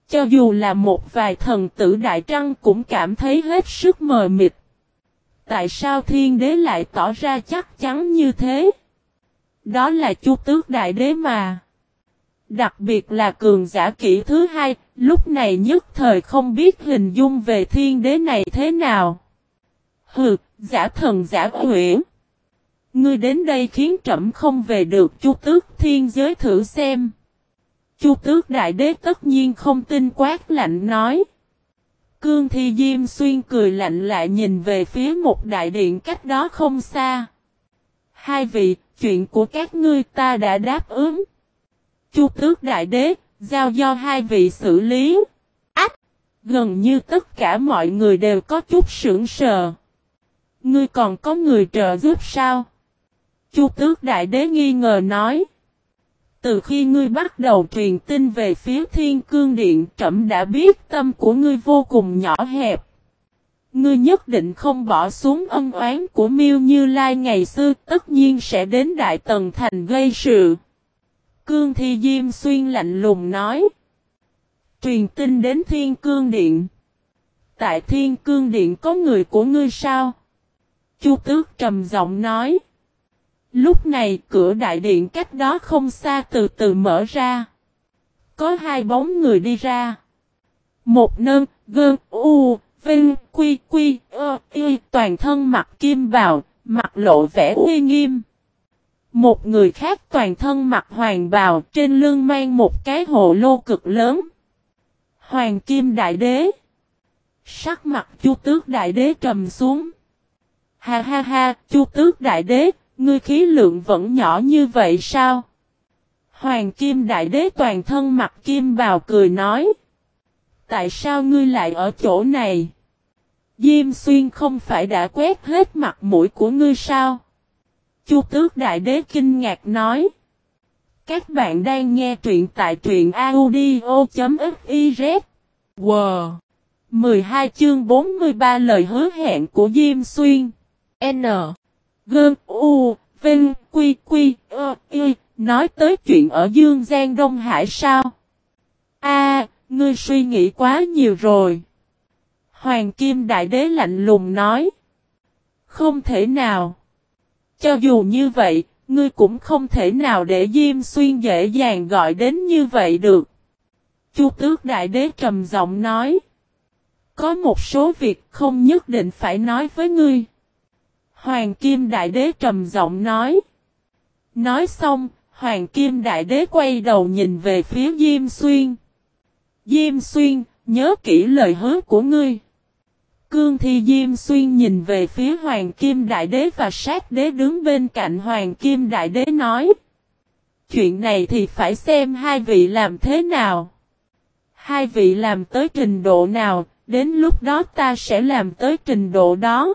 Cho dù là một vài thần tử Đại Trăng cũng cảm thấy hết sức mờ mịt. Tại sao Thiên Đế lại tỏ ra chắc chắn như thế? Đó là Chu Tước Đại Đế mà. Đặc biệt là cường giả kỹ thứ hai, lúc này nhất thời không biết hình dung về thiên đế này thế nào. Hừ, giả thần giả huyễn. Ngươi đến đây khiến trẫm không về được Chu Tước Thiên giới thử xem. Chu Tước Đại Đế tất nhiên không tin quát lạnh nói. Cương Thi Diêm Xuyên cười lạnh lại nhìn về phía một đại điện cách đó không xa. Hai vị, chuyện của các ngươi ta đã đáp ứng. Chu Tước Đại Đế, giao do hai vị xử lý. Ách! Gần như tất cả mọi người đều có chút sững sờ. Ngươi còn có người trợ giúp sao? Chu tước đại đế nghi ngờ nói. Từ khi ngươi bắt đầu truyền tin về phía thiên cương điện, trẫm đã biết tâm của ngươi vô cùng nhỏ hẹp. Ngươi nhất định không bỏ xuống ân oán của miêu Như Lai ngày xưa, tất nhiên sẽ đến Đại Tần Thành gây sự. Cương Thi Diêm Xuyên lạnh lùng nói. Truyền tin đến Thiên Cương Điện. Tại Thiên Cương Điện có người của ngươi sao? Chu Tước trầm giọng nói. Lúc này cửa đại điện cách đó không xa từ từ mở ra. Có hai bóng người đi ra. Một nơn, gơn, u, vinh, quy, quy, ơ, y, toàn thân mặc kim bào, mặt lộ vẻ uy nghiêm. Một người khác toàn thân mặc hoàng bào trên lưng mang một cái hộ lô cực lớn. Hoàng kim đại đế. Sắc mặt chu tước đại đế trầm xuống. Ha ha ha, chu tước đại đế, Ngươi khí lượng vẫn nhỏ như vậy sao? Hoàng Kim Đại Đế toàn thân mặt kim bào cười nói. Tại sao ngươi lại ở chỗ này? Diêm xuyên không phải đã quét hết mặt mũi của ngươi sao? Chu tước đại đế kinh ngạc nói. Các bạn đang nghe truyện tại truyện audio.fiz. Wow! 12 chương 43 lời hứa hẹn của Diêm Xuyên. N. Gơn U. Vinh. Quy. Quy. Ơ. Y. Nói tới chuyện ở Dương Giang Đông Hải sao? A, ngươi suy nghĩ quá nhiều rồi. Hoàng Kim Đại Đế lạnh lùng nói. Không thể nào. Cho dù như vậy, ngươi cũng không thể nào để Diêm Xuyên dễ dàng gọi đến như vậy được. Chu Tước Đại Đế trầm giọng nói. Có một số việc không nhất định phải nói với ngươi. Hoàng Kim Đại Đế trầm giọng nói. Nói xong, Hoàng Kim Đại Đế quay đầu nhìn về phía Diêm Xuyên. Diêm Xuyên, nhớ kỹ lời hứa của ngươi. Cương Thi Diêm Xuyên nhìn về phía Hoàng Kim Đại Đế và sát đế đứng bên cạnh Hoàng Kim Đại Đế nói. Chuyện này thì phải xem hai vị làm thế nào. Hai vị làm tới trình độ nào, đến lúc đó ta sẽ làm tới trình độ đó.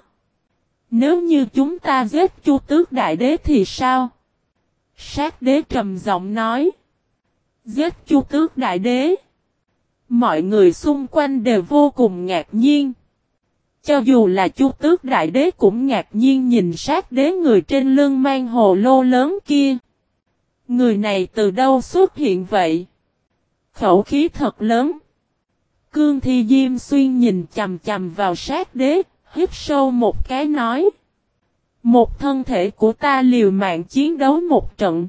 Nếu như chúng ta giết Chu Tước Đại Đế thì sao? Sát đế trầm giọng nói. Giết Chu Tước Đại Đế. Mọi người xung quanh đều vô cùng ngạc nhiên. Cho dù là Chu Tước Đại Đế cũng ngạc nhiên nhìn sát đế người trên lưng mang hồ lô lớn kia. Người này từ đâu xuất hiện vậy? Khẩu khí thật lớn. Cương Thi Diêm Xuyên nhìn chầm chầm vào sát đế, hít sâu một cái nói. Một thân thể của ta liều mạng chiến đấu một trận.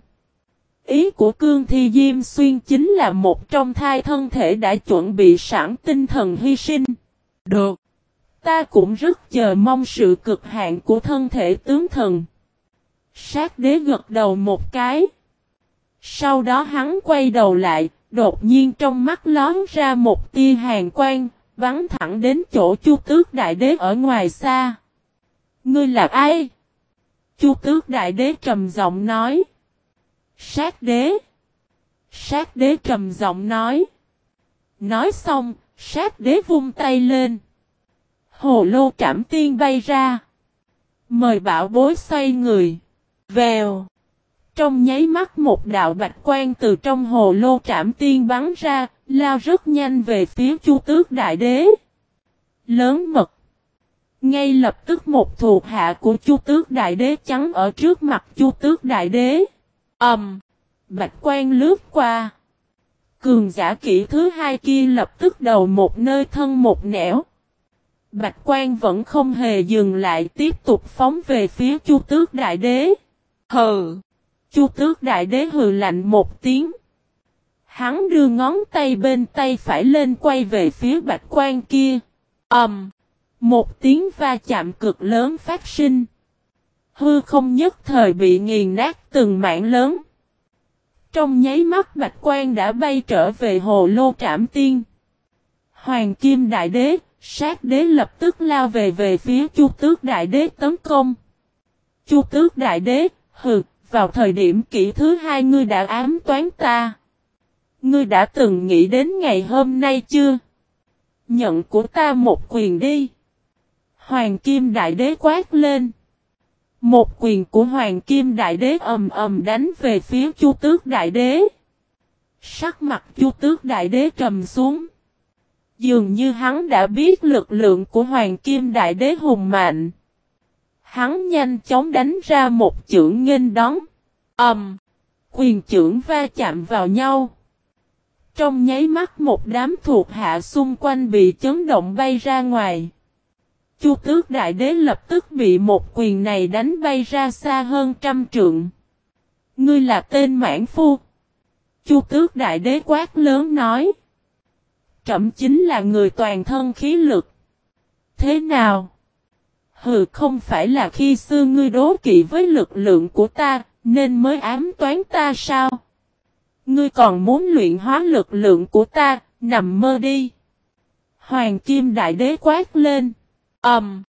Ý của Cương Thi Diêm Xuyên chính là một trong thai thân thể đã chuẩn bị sẵn tinh thần hy sinh. Được. Ta cũng rất chờ mong sự cực hạn của thân thể tướng thần. Sát đế gật đầu một cái. Sau đó hắn quay đầu lại, đột nhiên trong mắt lón ra một tia hàng quang, bắn thẳng đến chỗ chu tước đại đế ở ngoài xa. Ngươi là ai? Chu tước đại đế trầm giọng nói. Sát đế. Sát đế trầm giọng nói. Nói xong, sát đế vung tay lên. Hồ lô trảm tiên bay ra. Mời bảo bối xoay người. Vèo. Trong nháy mắt một đạo bạch quan từ trong hồ lô trảm tiên bắn ra, lao rất nhanh về phía chu tước đại đế. Lớn mật. Ngay lập tức một thuộc hạ của chu tước đại đế chắn ở trước mặt chu tước đại đế. ầm Um, bạch quan lướt qua. Cường giả kỹ thứ hai kia lập tức đầu một nơi thân một nẻo. Bạch quan vẫn không hề dừng lại tiếp tục phóng về phía chu tước đại đế. Hừ! Chu tước đại đế hừ lạnh một tiếng. Hắn đưa ngón tay bên tay phải lên quay về phía bạch quan kia. ầm Um, một tiếng va chạm cực lớn phát sinh. Hư không nhất thời bị nghiền nát từng mảng lớn. Trong nháy mắt bạch quan đã bay trở về hồ lô trảm tiên. Hoàng kim đại đế, sát đế lập tức lao về về phía chu tước đại đế tấn công. Chu tước đại đế, hừ, vào thời điểm kỷ thứ hai ngươi đã ám toán ta. Ngươi đã từng nghĩ đến ngày hôm nay chưa? Nhận của ta một quyền đi. Hoàng kim đại đế quát lên. Một quyền của Hoàng Kim Đại Đế ầm ầm đánh về phía Chu Tước Đại Đế. Sắc mặt Chu Tước Đại Đế trầm xuống. Dường như hắn đã biết lực lượng của Hoàng Kim Đại Đế hùng mạnh. Hắn nhanh chóng đánh ra một chưởng nghênh đón. Ầm. quyền chưởng va chạm vào nhau. Trong nháy mắt một đám thuộc hạ xung quanh bị chấn động bay ra ngoài. Chu tước đại đế lập tức bị một quyền này đánh bay ra xa hơn trăm trượng. Ngươi là tên mãn phu. Chu tước đại đế quát lớn nói. Trẩm chính là người toàn thân khí lực. Thế nào? Hừ không phải là khi xưa ngươi đố kỵ với lực lượng của ta, nên mới ám toán ta sao? Ngươi còn muốn luyện hóa lực lượng của ta, nằm mơ đi. Hoàng Kim Đại Đế quát lên. Ầm. Um,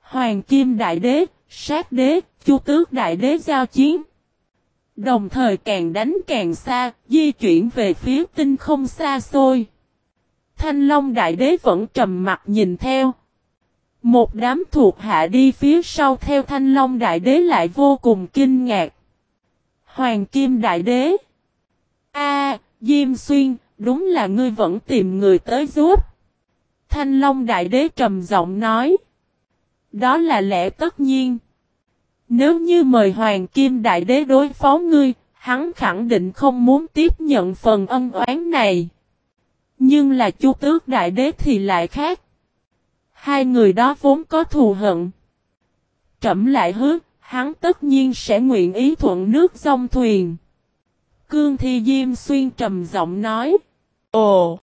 Hoàng Kim Đại Đế, Sát Đế, Chu Tước Đại Đế giao chiến. Đồng thời càng đánh càng xa, di chuyển về phía tinh không xa xôi. Thanh Long Đại Đế vẫn trầm mặt nhìn theo. Một đám thuộc hạ đi phía sau theo thanh long đại đế lại vô cùng kinh ngạc. Hoàng kim đại đế. A, Diêm Xuyên, đúng là ngươi vẫn tìm người tới giúp. Thanh long đại đế trầm giọng nói. Đó là lẽ tất nhiên. Nếu như mời Hoàng Kim Đại Đế đối phó ngươi, hắn khẳng định không muốn tiếp nhận phần ân oán này. Nhưng là Chu Tước Đại Đế thì lại khác. Hai người đó vốn có thù hận. Trẩm lại hứa, hắn tất nhiên sẽ nguyện ý thuận nước sông thuyền. Cương Thi Diêm Xuyên trầm giọng nói. Ồ!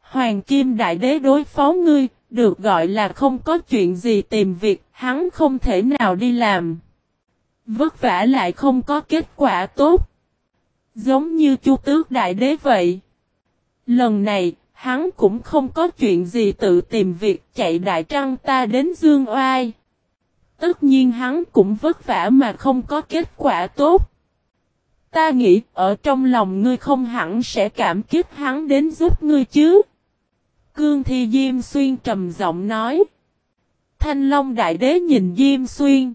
Hoàng Kim Đại Đế đối phó ngươi, được gọi là không có chuyện gì tìm việc, hắn không thể nào đi làm. Vất vả lại không có kết quả tốt. Giống như Chu Tước Đại Đế vậy. Lần này, hắn cũng không có chuyện gì tự tìm việc chạy Đại Trăng ta đến Dương Oai. Tất nhiên hắn cũng vất vả mà không có kết quả tốt. Ta nghĩ ở trong lòng ngươi không hẳn sẽ cảm kích hắn đến giúp ngươi chứ. Cương Thi Diêm Xuyên trầm giọng nói. Thanh Long Đại Đế nhìn Diêm Xuyên.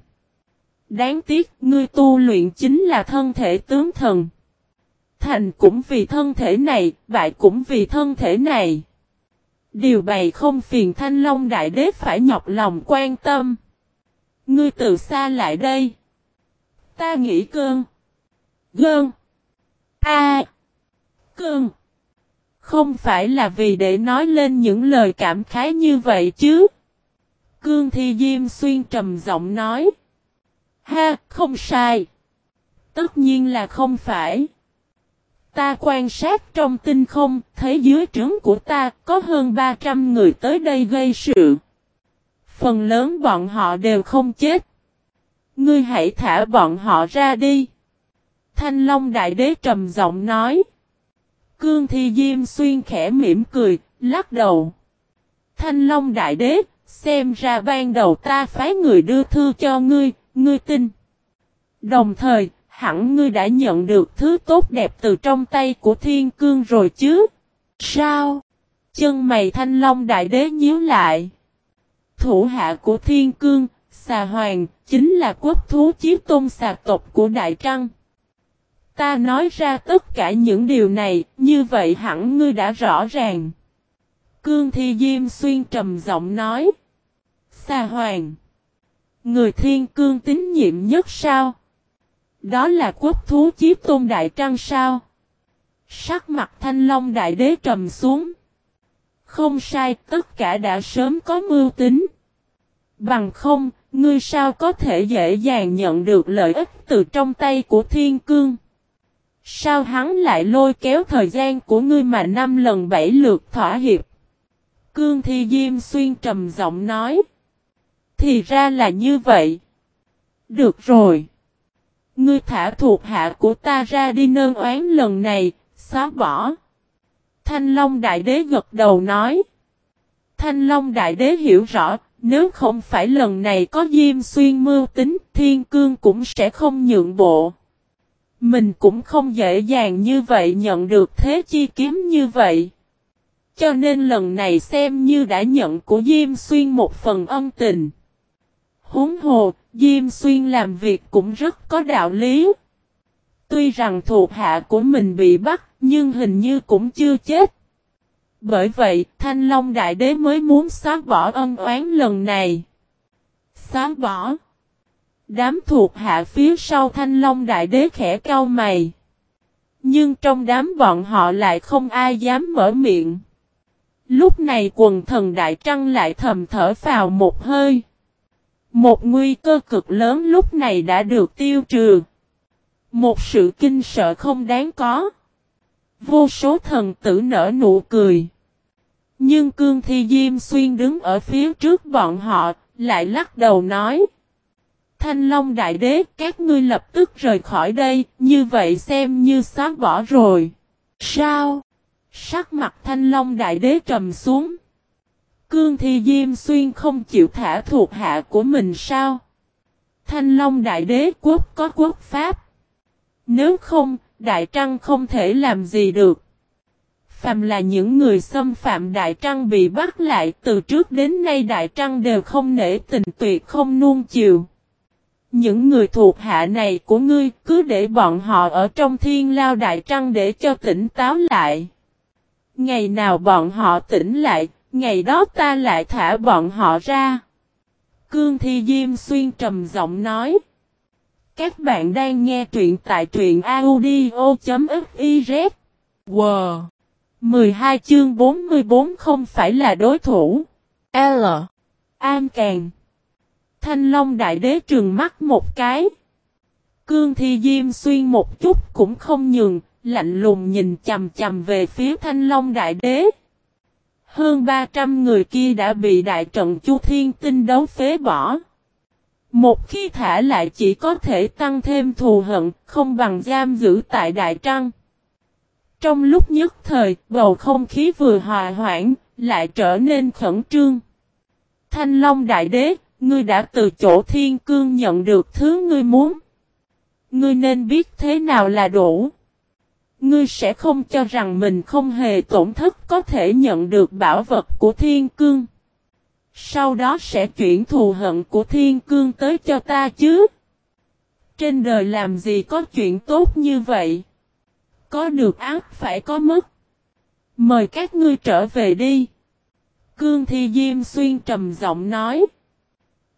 Đáng tiếc ngươi tu luyện chính là thân thể tướng thần. Thành cũng vì thân thể này, bại cũng vì thân thể này. Điều bày không phiền Thanh Long Đại Đế phải nhọc lòng quan tâm. Ngươi từ xa lại đây. Ta nghĩ cơn. Gơn. A. Cơn. Không phải là vì để nói lên những lời cảm khái như vậy chứ. Cương Thi Diêm Xuyên trầm giọng nói. Ha, không sai. Tất nhiên là không phải. Ta quan sát trong tinh không, thấy dưới trướng của ta có hơn 300 người tới đây gây sự. Phần lớn bọn họ đều không chết. Ngươi hãy thả bọn họ ra đi. Thanh Long Đại Đế trầm giọng nói. Cương Thi Diêm Xuyên khẽ mỉm cười, lắc đầu. Thanh Long Đại Đế, xem ra ban đầu ta phái người đưa thư cho ngươi, ngươi tin. Đồng thời, hẳn ngươi đã nhận được thứ tốt đẹp từ trong tay của Thiên Cương rồi chứ? Sao? Chân mày Thanh Long Đại Đế nhíu lại. Thủ hạ của Thiên Cương, Xà Hoàng, chính là quốc thú chiếc tôn xà tộc của Đại Trăng. Ta nói ra tất cả những điều này, như vậy hẳn ngươi đã rõ ràng. Cương Thi Diêm Xuyên trầm giọng nói. Xà Hoàng. Người thiên cương tín nhiệm nhất sao? Đó là quốc thú chiếc tôn đại trăng sao? Sắc mặt thanh long đại đế trầm xuống. Không sai, tất cả đã sớm có mưu tính. Bằng không, ngươi sao có thể dễ dàng nhận được lợi ích từ trong tay của thiên cương? Sao hắn lại lôi kéo thời gian của ngươi mà năm lần bảy lượt thỏa hiệp? Cương Thi Diêm Xuyên trầm giọng nói. Thì ra là như vậy. Được rồi. Ngươi thả thuộc hạ của ta ra đi nơn oán lần này, xóa bỏ. Thanh Long Đại Đế gật đầu nói. Thanh Long Đại Đế hiểu rõ, nếu không phải lần này có Diêm Xuyên mưu tính, Thiên Cương cũng sẽ không nhượng bộ. Mình cũng không dễ dàng như vậy nhận được thế chi kiếm như vậy. Cho nên lần này xem như đã nhận của Diêm Xuyên một phần ân tình. Huống hồ, Diêm Xuyên làm việc cũng rất có đạo lý. Tuy rằng thuộc hạ của mình bị bắt, nhưng hình như cũng chưa chết. Bởi vậy, Thanh Long Đại Đế mới muốn xóa bỏ ân oán lần này. Xóa bỏ. Đám thuộc hạ phía sau Thanh Long Đại Đế khẽ cau mày. Nhưng trong đám bọn họ lại không ai dám mở miệng. Lúc này quần thần Đại Trăng lại thầm thở vào một hơi. Một nguy cơ cực lớn lúc này đã được tiêu trừ. Một sự kinh sợ không đáng có. Vô số thần tử nở nụ cười. Nhưng cương thi diêm xuyên đứng ở phía trước bọn họ, lại lắc đầu nói. Thanh Long Đại Đế, các ngươi lập tức rời khỏi đây, như vậy xem như xóa bỏ rồi. Sao? Sắc mặt Thanh Long Đại Đế trầm xuống. Cương Thi Diêm Xuyên không chịu thả thuộc hạ của mình sao? Thanh Long Đại Đế quốc có quốc pháp. Nếu không, Đại Trăng không thể làm gì được. phạm là những người xâm phạm Đại Trăng bị bắt lại từ trước đến nay Đại Trăng đều không nể tình tuyệt không nuông chiều. Những người thuộc hạ này của ngươi cứ để bọn họ ở trong thiên lao Đại Trăng để cho tỉnh táo lại. Ngày nào bọn họ tỉnh lại, ngày đó ta lại thả bọn họ ra. Cương Thi Diêm Xuyên trầm giọng nói. Các bạn đang nghe truyện tại truyện audio.fiz. Wow! 12 chương 44 không phải là đối thủ. L. An Càng. Thanh Long Đại Đế trừng mắt một cái. Cương Thi Diêm Xuyên một chút cũng không nhường, lạnh lùng nhìn chầm chầm về phía Thanh Long Đại Đế. Hơn 300 người kia đã bị đại trận Chu Thiên Tinh đấu phế bỏ. Một khi thả lại chỉ có thể tăng thêm thù hận, không bằng giam giữ tại Đại Trăng. Trong lúc nhất thời, bầu không khí vừa hòa hoãn, lại trở nên khẩn trương. Thanh Long Đại Đế, ngươi đã từ chỗ thiên cương nhận được thứ ngươi muốn. Ngươi nên biết thế nào là đủ. Ngươi sẽ không cho rằng mình không hề tổn thất có thể nhận được bảo vật của thiên cương. Sau đó sẽ chuyển thù hận của thiên cương tới cho ta chứ. Trên đời làm gì có chuyện tốt như vậy? Có được ác phải có mất. Mời các ngươi trở về đi. Cương Thi Diêm Xuyên trầm giọng nói.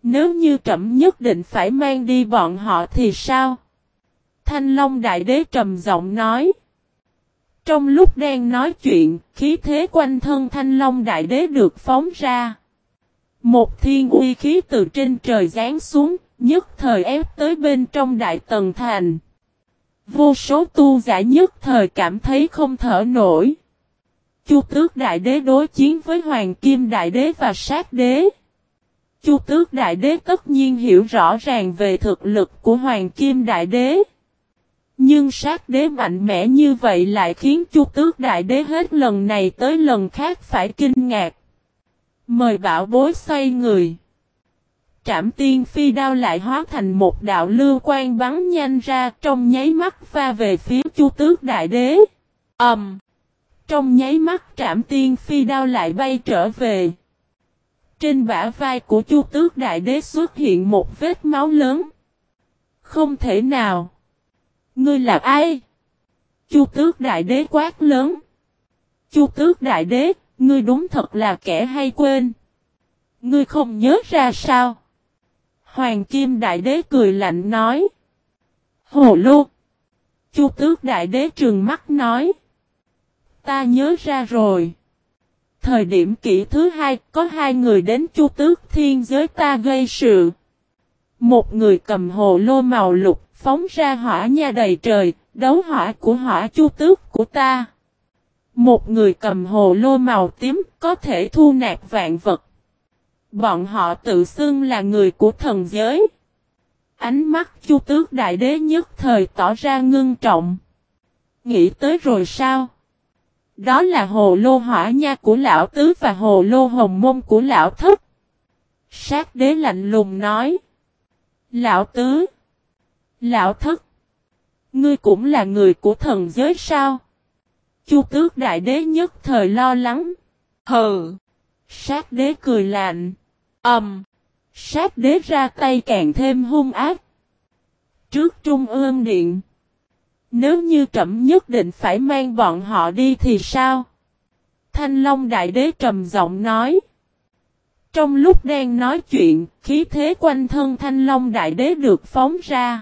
Nếu như trầm nhất định phải mang đi bọn họ thì sao? Thanh Long Đại Đế trầm giọng nói. Trong lúc đang nói chuyện, khí thế quanh thân Thanh Long Đại Đế được phóng ra. Một thiên uy khí từ trên trời giáng xuống, nhất thời ép tới bên trong đại tầng thành. Vô số tu giả nhất thời cảm thấy không thở nổi. Chu tước đại đế đối chiến với hoàng kim đại đế và sát đế. Chu tước đại đế tất nhiên hiểu rõ ràng về thực lực của hoàng kim đại đế. Nhưng sát đế mạnh mẽ như vậy lại khiến chu tước đại đế hết lần này tới lần khác phải kinh ngạc. Mời bảo bối xoay người. Trảm tiên phi đao lại hóa thành một đạo lưu quan bắn nhanh ra trong nháy mắt pha về phía chu tước đại đế. ầm Um, trong nháy mắt trảm tiên phi đao lại bay trở về. Trên bả vai của chu tước đại đế xuất hiện một vết máu lớn. Không thể nào. Ngươi là ai? Chu tước đại đế quát lớn. Chu tước đại đế, ngươi đúng thật là kẻ hay quên. Ngươi không nhớ ra sao? Hoàng kim đại đế cười lạnh nói. Hồ lô. Chu tước đại đế trừng mắt nói. Ta nhớ ra rồi. Thời điểm kỷ thứ hai, có hai người đến chu tước thiên giới ta gây sự. Một người cầm hồ lô màu lục, phóng ra hỏa nha đầy trời, đấu hỏa của hỏa chu tước của ta. Một người cầm hồ lô màu tím, có thể thu nạp vạn vật. Bọn họ tự xưng là người của thần giới. Ánh mắt chu tước đại đế nhất thời tỏ ra ngưng trọng. Nghĩ tới rồi sao? Đó là hồ lô hỏa nha của lão tứ và hồ lô hồng môn của lão thất. Sát đế lạnh lùng nói. Lão tứ. Lão thất. Ngươi cũng là người của thần giới sao? Chu tước đại đế nhất thời lo lắng. Hừ. Sát đế cười lạnh. Âm. Um, sát đế ra tay càng thêm hung ác. Trước trung ương điện. Nếu như trẫm nhất định phải mang bọn họ đi thì sao? Thanh Long Đại Đế trầm giọng nói. Trong lúc đang nói chuyện, khí thế quanh thân Thanh Long Đại Đế được phóng ra.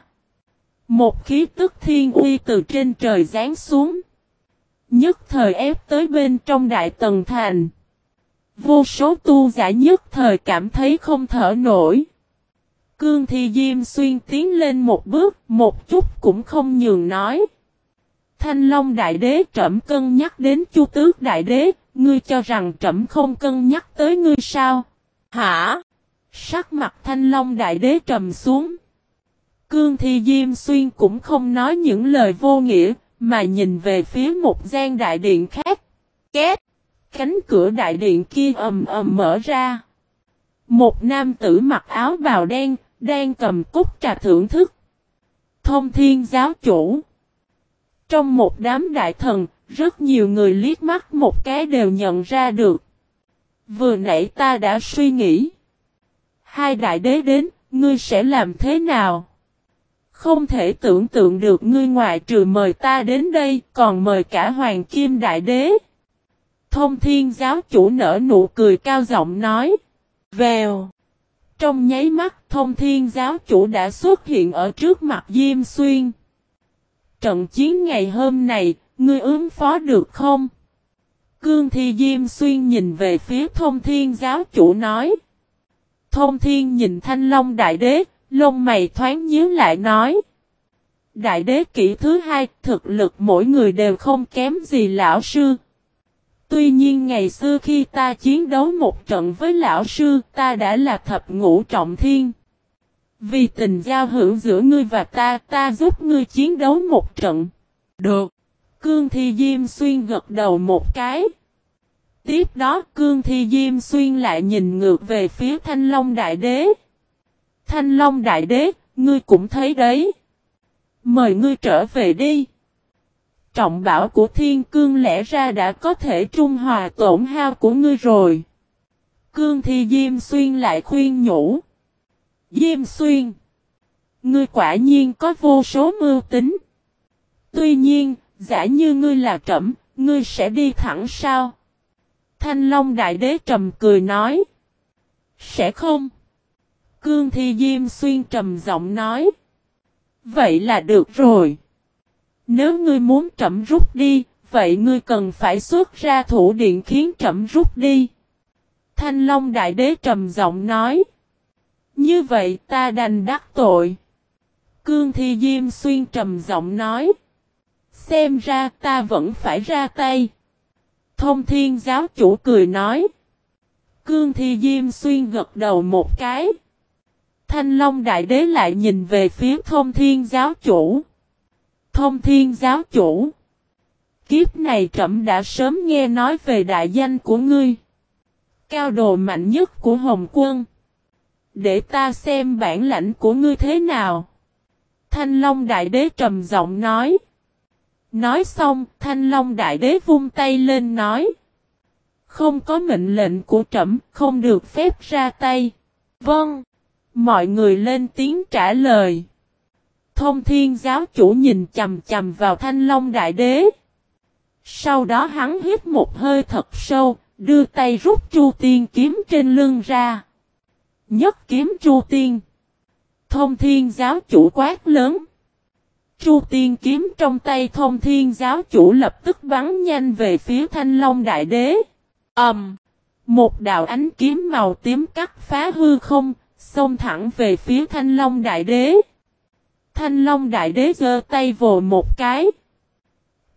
Một khí tức thiên uy từ trên trời giáng xuống. Nhất thời ép tới bên trong đại tầng thành. Vô số tu giả nhất thời cảm thấy không thở nổi. Cương Thi Diêm Xuyên tiến lên một bước, một chút cũng không nhường nói. Thanh Long Đại Đế trẫm cân nhắc đến Chu Tước Đại Đế, ngươi cho rằng trẫm không cân nhắc tới ngươi sao? Hả? Sắc mặt Thanh Long Đại Đế trầm xuống. Cương Thi Diêm Xuyên cũng không nói những lời vô nghĩa, mà nhìn về phía một gian đại điện khác. Két! Cánh cửa đại điện kia ầm ầm mở ra. Một nam tử mặc áo bào đen, đang cầm cúc trà thưởng thức. Thông thiên giáo chủ. Trong một đám đại thần, rất nhiều người liếc mắt một cái đều nhận ra được. Vừa nãy ta đã suy nghĩ. Hai đại đế đến, ngươi sẽ làm thế nào? Không thể tưởng tượng được ngươi ngoại trừ mời ta đến đây, còn mời cả hoàng kim đại đế. Thông thiên giáo chủ nở nụ cười cao giọng nói. Vèo. Trong nháy mắt thông thiên giáo chủ đã xuất hiện ở trước mặt Diêm Xuyên. Trận chiến ngày hôm này, ngươi ứng phó được không? Cương Thi Diêm Xuyên nhìn về phía thông thiên giáo chủ nói. Thông thiên nhìn thanh long đại đế, lông mày thoáng nhíu lại nói. Đại đế kỷ thứ hai, thực lực mỗi người đều không kém gì lão sư. Tuy nhiên ngày xưa khi ta chiến đấu một trận với lão sư, ta đã là thập ngũ trọng thiên. Vì tình giao hữu giữa ngươi và ta, ta giúp ngươi chiến đấu một trận. Được. Cương Thi Diêm Xuyên gật đầu một cái. Tiếp đó Cương Thi Diêm Xuyên lại nhìn ngược về phía Thanh Long Đại Đế. Thanh Long Đại Đế, ngươi cũng thấy đấy. Mời ngươi trở về đi. Trọng bảo của Thiên Cương lẽ ra đã có thể trung hòa tổn hao của ngươi rồi. Cương Thi Diêm Xuyên lại khuyên nhủ. Diêm Xuyên. Ngươi quả nhiên có vô số mưu tính. Tuy nhiên, giả như ngươi là trẩm, ngươi sẽ đi thẳng sao? Thanh Long Đại Đế trầm cười nói. Sẽ không. Cương Thi Diêm Xuyên trầm giọng nói. Vậy là được rồi. Nếu ngươi muốn trầm rút đi, vậy ngươi cần phải xuất ra thủ điện khiến trầm rút đi. Thanh Long Đại Đế trầm giọng nói. Như vậy ta đành đắc tội. Cương Thi Diêm Xuyên trầm giọng nói. Xem ra ta vẫn phải ra tay. Thông Thiên Giáo Chủ cười nói. Cương Thi Diêm Xuyên gật đầu một cái. Thanh Long Đại Đế lại nhìn về phía Thông Thiên Giáo Chủ. Thông Thiên Giáo Chủ. Kiếp này trẫm đã sớm nghe nói về đại danh của ngươi. Cao đồ mạnh nhất của Hồng Quân. Để ta xem bản lãnh của ngươi thế nào. Thanh Long Đại Đế trầm giọng nói. Nói xong, Thanh Long Đại Đế vung tay lên nói. Không có mệnh lệnh của trẫm, không được phép ra tay. Vâng. Mọi người lên tiếng trả lời. Thông thiên giáo chủ nhìn chầm chầm vào Thanh Long Đại Đế. Sau đó hắn hít một hơi thật sâu, đưa tay rút chu tiên kiếm trên lưng ra. Nhất kiếm chu tiên. Thông thiên giáo chủ quát lớn. Chu tiên kiếm trong tay thông thiên giáo chủ lập tức bắn nhanh về phía thanh long đại đế. Ẩm. Um, một đạo ánh kiếm màu tím cắt phá hư không, xông thẳng về phía thanh long đại đế. Thanh long đại đế giơ tay vồ một cái.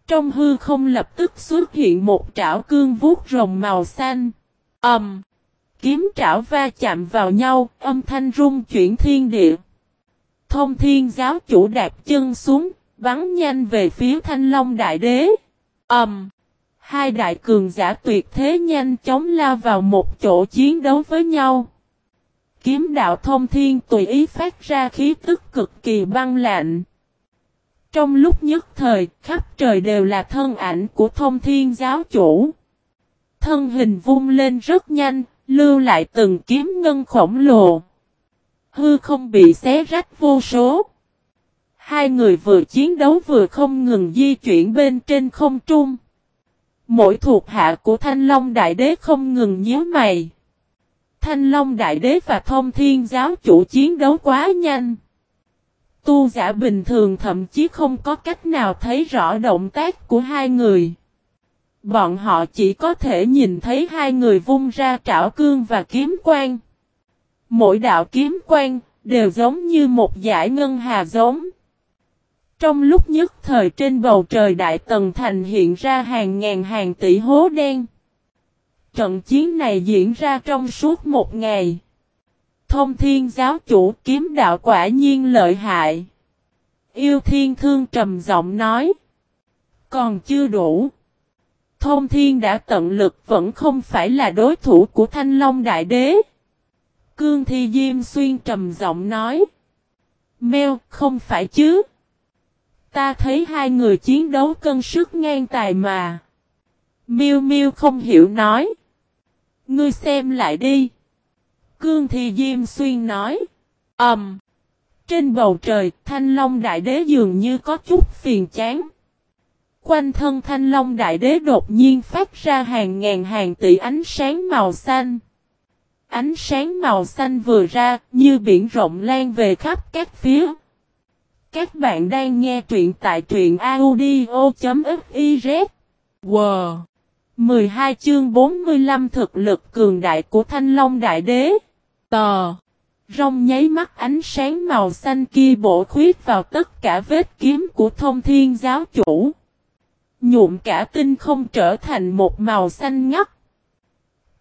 Trong hư không lập tức xuất hiện một trảo cương vuốt rồng màu xanh. ầm, Um, kiếm trảo va chạm vào nhau, âm thanh rung chuyển thiên địa. Thông thiên giáo chủ đạp chân xuống, bắn nhanh về phía thanh long đại đế. ầm, Um, hai đại cường giả tuyệt thế nhanh chóng lao vào một chỗ chiến đấu với nhau. Kiếm đạo thông thiên tùy ý phát ra khí tức cực kỳ băng lạnh. Trong lúc nhất thời, khắp trời đều là thân ảnh của thông thiên giáo chủ. Thân hình vung lên rất nhanh, lưu lại từng kiếm ngân khổng lồ. Hư không bị xé rách vô số. Hai người vừa chiến đấu vừa không ngừng di chuyển bên trên không trung. Mỗi thuộc hạ của Thanh Long Đại Đế không ngừng nhíu mày. Thanh Long Đại Đế và Thông Thiên Giáo chủ chiến đấu quá nhanh. Tu giả bình thường thậm chí không có cách nào thấy rõ động tác của hai người. Bọn họ chỉ có thể nhìn thấy hai người vung ra trảo cương và kiếm quang. Mỗi đạo kiếm quang đều giống như một giải ngân hà giống. Trong lúc nhất thời trên bầu trời Đại Tần Thành hiện ra hàng ngàn hàng tỷ hố đen. Trận chiến này diễn ra trong suốt một ngày. Thông thiên giáo chủ kiếm đạo quả nhiên lợi hại. Yêu thiên thương trầm giọng nói. Còn chưa đủ. Thông thiên đã tận lực vẫn không phải là đối thủ của Thanh Long Đại Đế. Cương Thi Diêm Xuyên trầm giọng nói. Mèo, không phải chứ. Ta thấy hai người chiến đấu cân sức ngang tài mà. Miêu Miêu không hiểu nói. Ngươi xem lại đi. Cương Thi Diêm Xuyên nói. Ẩm. Um, trên bầu trời, Thanh Long Đại Đế dường như có chút phiền chán. Quanh thân Thanh Long Đại Đế đột nhiên phát ra hàng ngàn hàng tỷ ánh sáng màu xanh. Ánh sáng màu xanh vừa ra, như biển rộng lan về khắp các phía. Các bạn đang nghe truyện tại truyện audio.fif. Wow! 12 chương 45 thực lực cường đại của Thanh Long Đại Đế. Tò! Rong nháy mắt ánh sáng màu xanh kia bổ khuyết vào tất cả vết kiếm của thông thiên giáo chủ. Nhuộm cả tinh không trở thành một màu xanh ngắt.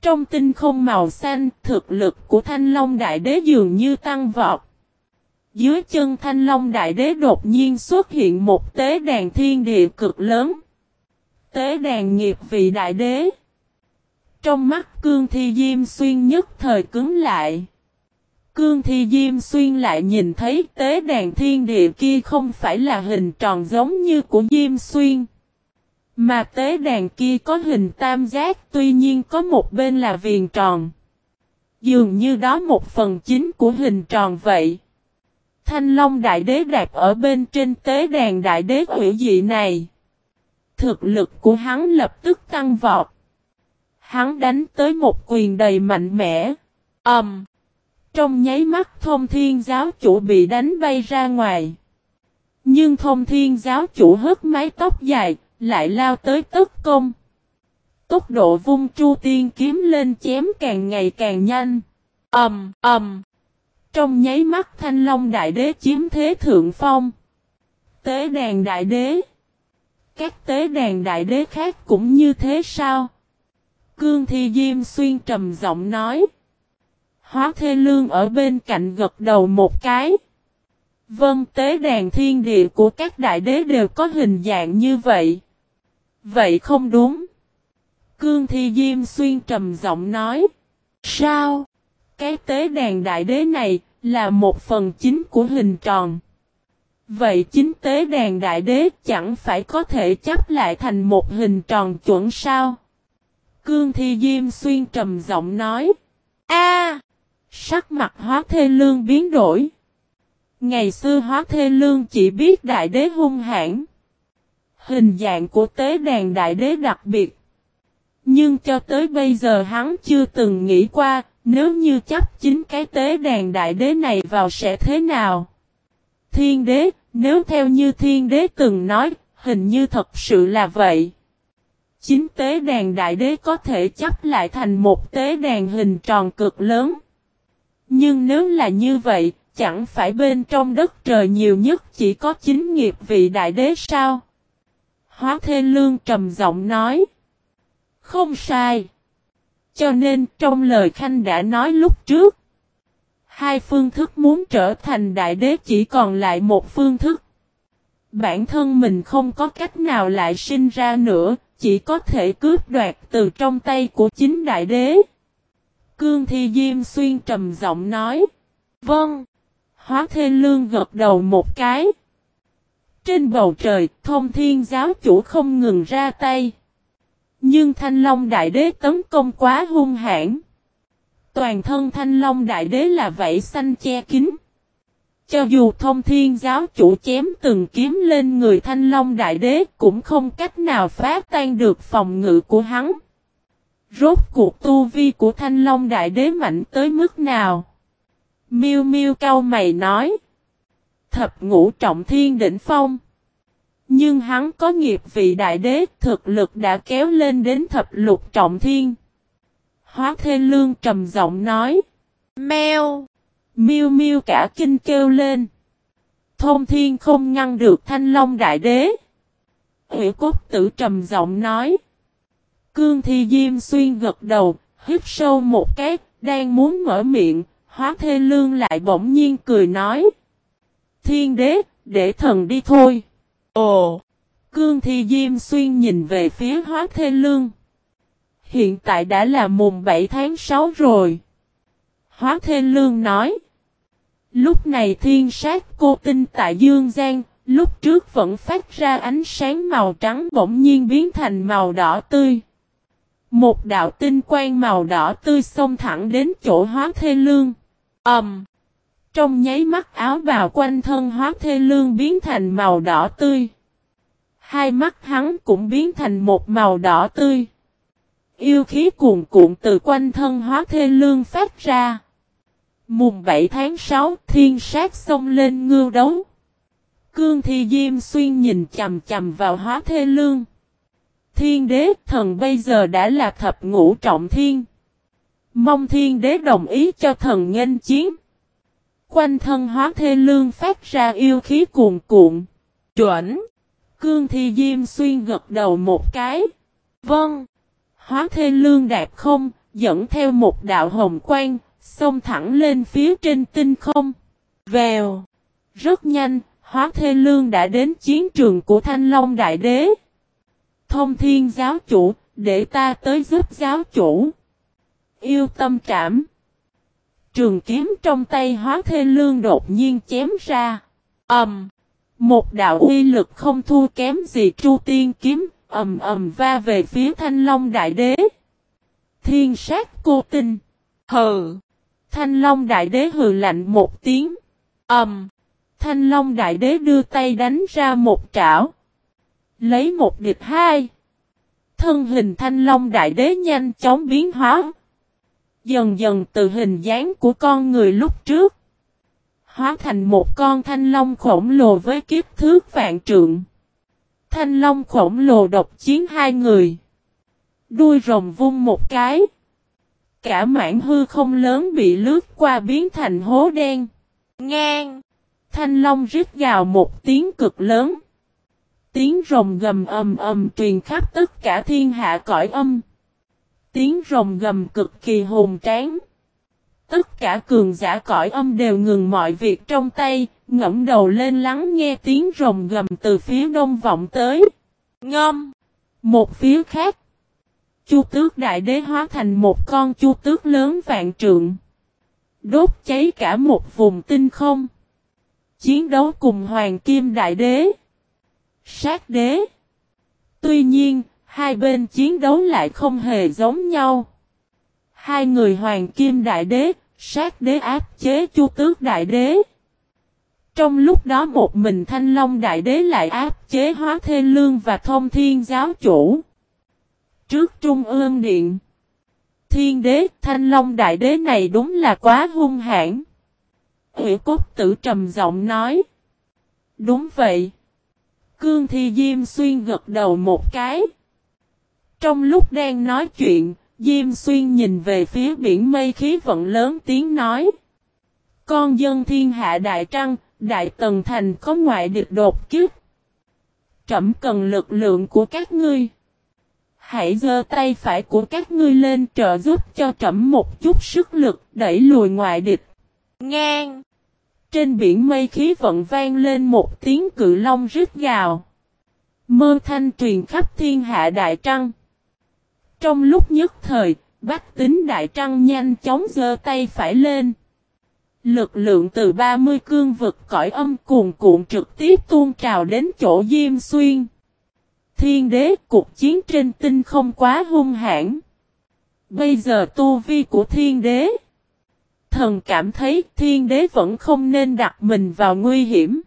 Trong tinh không màu xanh, thực lực của Thanh Long Đại Đế dường như tăng vọt. Dưới chân Thanh Long Đại Đế đột nhiên xuất hiện một tế đàn thiên địa cực lớn. Tế đàn nghiệp vị Đại Đế. Trong mắt Cương Thi Diêm Xuyên nhất thời cứng lại. Cương Thi Diêm Xuyên lại nhìn thấy tế đàn thiên địa kia không phải là hình tròn giống như của Diêm Xuyên. Mà tế đàn kia có hình tam giác, tuy nhiên có một bên là viền tròn. Dường như đó một phần chính của hình tròn vậy. Thanh Long Đại Đế đạp ở bên trên tế đàn Đại Đế hủy dị này. Thực lực của hắn lập tức tăng vọt. Hắn đánh tới một quyền đầy mạnh mẽ. ầm! Um, trong nháy mắt thông thiên giáo chủ bị đánh bay ra ngoài. Nhưng thông thiên giáo chủ hất mái tóc dài, lại lao tới tất công. Tốc độ vung chu tiên kiếm lên chém càng ngày càng nhanh. ầm um, Ẩm. Um. Trong nháy mắt thanh long đại đế chiếm thế thượng phong. Tế đàn đại đế. Các tế đàn đại đế khác cũng như thế sao? Cương Thi Diêm Xuyên trầm giọng nói. Hóa Thê Lương ở bên cạnh gật đầu một cái. vâng tế đàn thiên địa của các đại đế đều có hình dạng như vậy. Vậy không đúng. Cương Thi Diêm Xuyên trầm giọng nói. Sao? Cái tế đàn đại đế này là một phần chính của hình tròn. Vậy chính tế đàn đại đế chẳng phải có thể chấp lại thành một hình tròn chuẩn sao? Cương Thi Diêm Xuyên trầm giọng nói. A Sắc mặt hóa thê lương biến đổi. Ngày xưa hóa thê lương chỉ biết đại đế hung hãn. Hình dạng của tế đàn đại đế đặc biệt. Nhưng cho tới bây giờ hắn chưa từng nghĩ qua, nếu như chấp chính cái tế đàn đại đế này vào sẽ thế nào? Thiên đế, nếu theo như thiên đế từng nói, hình như thật sự là vậy. Chính tế đàn đại đế có thể chấp lại thành một tế đàn hình tròn cực lớn. Nhưng nếu là như vậy, chẳng phải bên trong đất trời nhiều nhất chỉ có chính nghiệp vị đại đế sao? Hóa Thê Lương trầm giọng nói. Không sai. Cho nên trong lời Khanh đã nói lúc trước. Hai phương thức muốn trở thành đại đế chỉ còn lại một phương thức. Bản thân mình không có cách nào lại sinh ra nữa, chỉ có thể cướp đoạt từ trong tay của chính đại đế. Cương Thi Diêm Xuyên trầm giọng nói. Vâng. Hóa Thê Lương gật đầu một cái. Trên bầu trời, thông thiên giáo chủ không ngừng ra tay. Nhưng Thanh Long Đại Đế tấn công quá hung hãn. Toàn thân Thanh Long Đại Đế là vảy xanh che kín. Cho dù thông thiên giáo chủ chém từng kiếm lên người Thanh Long Đại Đế cũng không cách nào phá tan được phòng ngự của hắn. Rốt cuộc tu vi của Thanh Long Đại Đế mạnh tới mức nào? Miêu Miêu cao mày nói. Thập ngũ trọng thiên đỉnh phong. Nhưng hắn có nghiệp vị đại đế, thực lực đã kéo lên đến thập lục trọng thiên. Hóa Thê Lương trầm giọng nói. Mèo! Miêu miêu cả kinh kêu lên. Thông thiên không ngăn được thanh long đại đế. Hủy cốt tử trầm giọng nói. Cương thi diêm xuyên gật đầu, hít sâu một cái, đang muốn mở miệng, hóa thê lương lại bỗng nhiên cười nói. Thiên đế, để thần đi thôi. Ồ! Cương Thi Diêm Xuyên nhìn về phía hóa thê lương. Hiện tại đã là mùng 7 tháng 6 rồi. Hóa thê lương nói. Lúc này thiên sát cô tinh tại Dương Giang, lúc trước vẫn phát ra ánh sáng màu trắng bỗng nhiên biến thành màu đỏ tươi. Một đạo tinh quang màu đỏ tươi xông thẳng đến chỗ hóa thê lương. ầm, um, Trong nháy mắt áo bào quanh thân hóa thê lương biến thành màu đỏ tươi. Hai mắt hắn cũng biến thành một màu đỏ tươi. Yêu khí cuồn cuộn từ quanh thân hóa thê lương phát ra. Mùng 7 tháng 6 thiên sát xông lên ngưu đấu. Cương Thi Diêm Xuyên nhìn chầm chầm vào hóa thê lương. Thiên đế, thần bây giờ đã là thập ngũ trọng thiên. Mong thiên đế đồng ý cho thần nghênh chiến. Quanh thân hóa thê lương phát ra yêu khí cuồn cuộn. Chuẩn. Cương Thi Diêm Xuyên gật đầu một cái. Vâng. Hóa thê lương đạp không, dẫn theo một đạo hồng quang, xông thẳng lên phía trên tinh không. Vèo. Rất nhanh, hóa thê lương đã đến chiến trường của Thanh Long Đại Đế. Thông thiên giáo chủ, để ta tới giúp giáo chủ. Yêu tâm trảm. Trường kiếm trong tay hóa thê lương đột nhiên chém ra. Ẩm. Um, một đạo uy lực không thua kém gì Chu Tiên kiếm, ầm ầm va về phía Thanh Long Đại Đế. Thiên sát cô tinh. Hừ. Thanh Long Đại Đế hừ lạnh một tiếng. Ầm. Thanh Long Đại Đế đưa tay đánh ra một trảo. Lấy một địch hai. Thân hình Thanh Long Đại Đế nhanh chóng biến hóa. Dần dần từ hình dáng của con người lúc trước, hóa thành một con thanh long khổng lồ với kiếp thước vạn trượng. Thanh long khổng lồ độc chiến hai người. Đuôi rồng vung một cái. Cả mảng hư không lớn bị lướt qua biến thành hố đen. Ngang. Thanh long rít gào một tiếng cực lớn. Tiếng rồng gầm ầm ầm truyền khắp tất cả thiên hạ cõi âm. Tiếng rồng gầm cực kỳ hùng tráng. Tất cả cường giả cõi âm đều ngừng mọi việc trong tay, ngẫm đầu lên lắng nghe tiếng rồng gầm từ phía đông vọng tới. Ngâm! Một phía khác. Chu tước đại đế hóa thành một con chu tước lớn vạn trượng. Đốt cháy cả một vùng tinh không. Chiến đấu cùng hoàng kim đại đế. Sát đế. Tuy nhiên, hai bên chiến đấu lại không hề giống nhau. Hai người hoàng kim đại đế, sát đế áp chế chu tước đại đế. Trong lúc đó một mình thanh long đại đế lại áp chế hóa thê lương và thông thiên giáo chủ. Trước trung ương điện. Thiên đế thanh long đại đế này đúng là quá hung hãn. Ủy cốt tử trầm giọng nói. Đúng vậy. Cương thi diêm xuyên gật đầu một cái. Trong lúc đang nói chuyện, Diêm xuyên nhìn về phía biển mây khí vận lớn tiếng nói. Con dân thiên hạ đại trăng, đại tần thành có ngoại địch đột kiếp. Trẩm cần lực lượng của các ngươi. Hãy giơ tay phải của các ngươi lên trợ giúp cho trẩm một chút sức lực đẩy lùi ngoại địch. Ngang! Trên biển mây khí vận vang lên một tiếng cự long rít gào. Mơ thanh truyền khắp thiên hạ đại trăng. Trong lúc nhất thời, bách tính đại trăng nhanh chóng giơ tay phải lên. Lực lượng từ 30 cương vực cõi âm cuồn cuộn trực tiếp tuôn trào đến chỗ Diêm Xuyên. Thiên đế, cuộc chiến trên tinh không quá hung hãn. Bây giờ tu vi của thiên đế. Thần cảm thấy thiên đế vẫn không nên đặt mình vào nguy hiểm.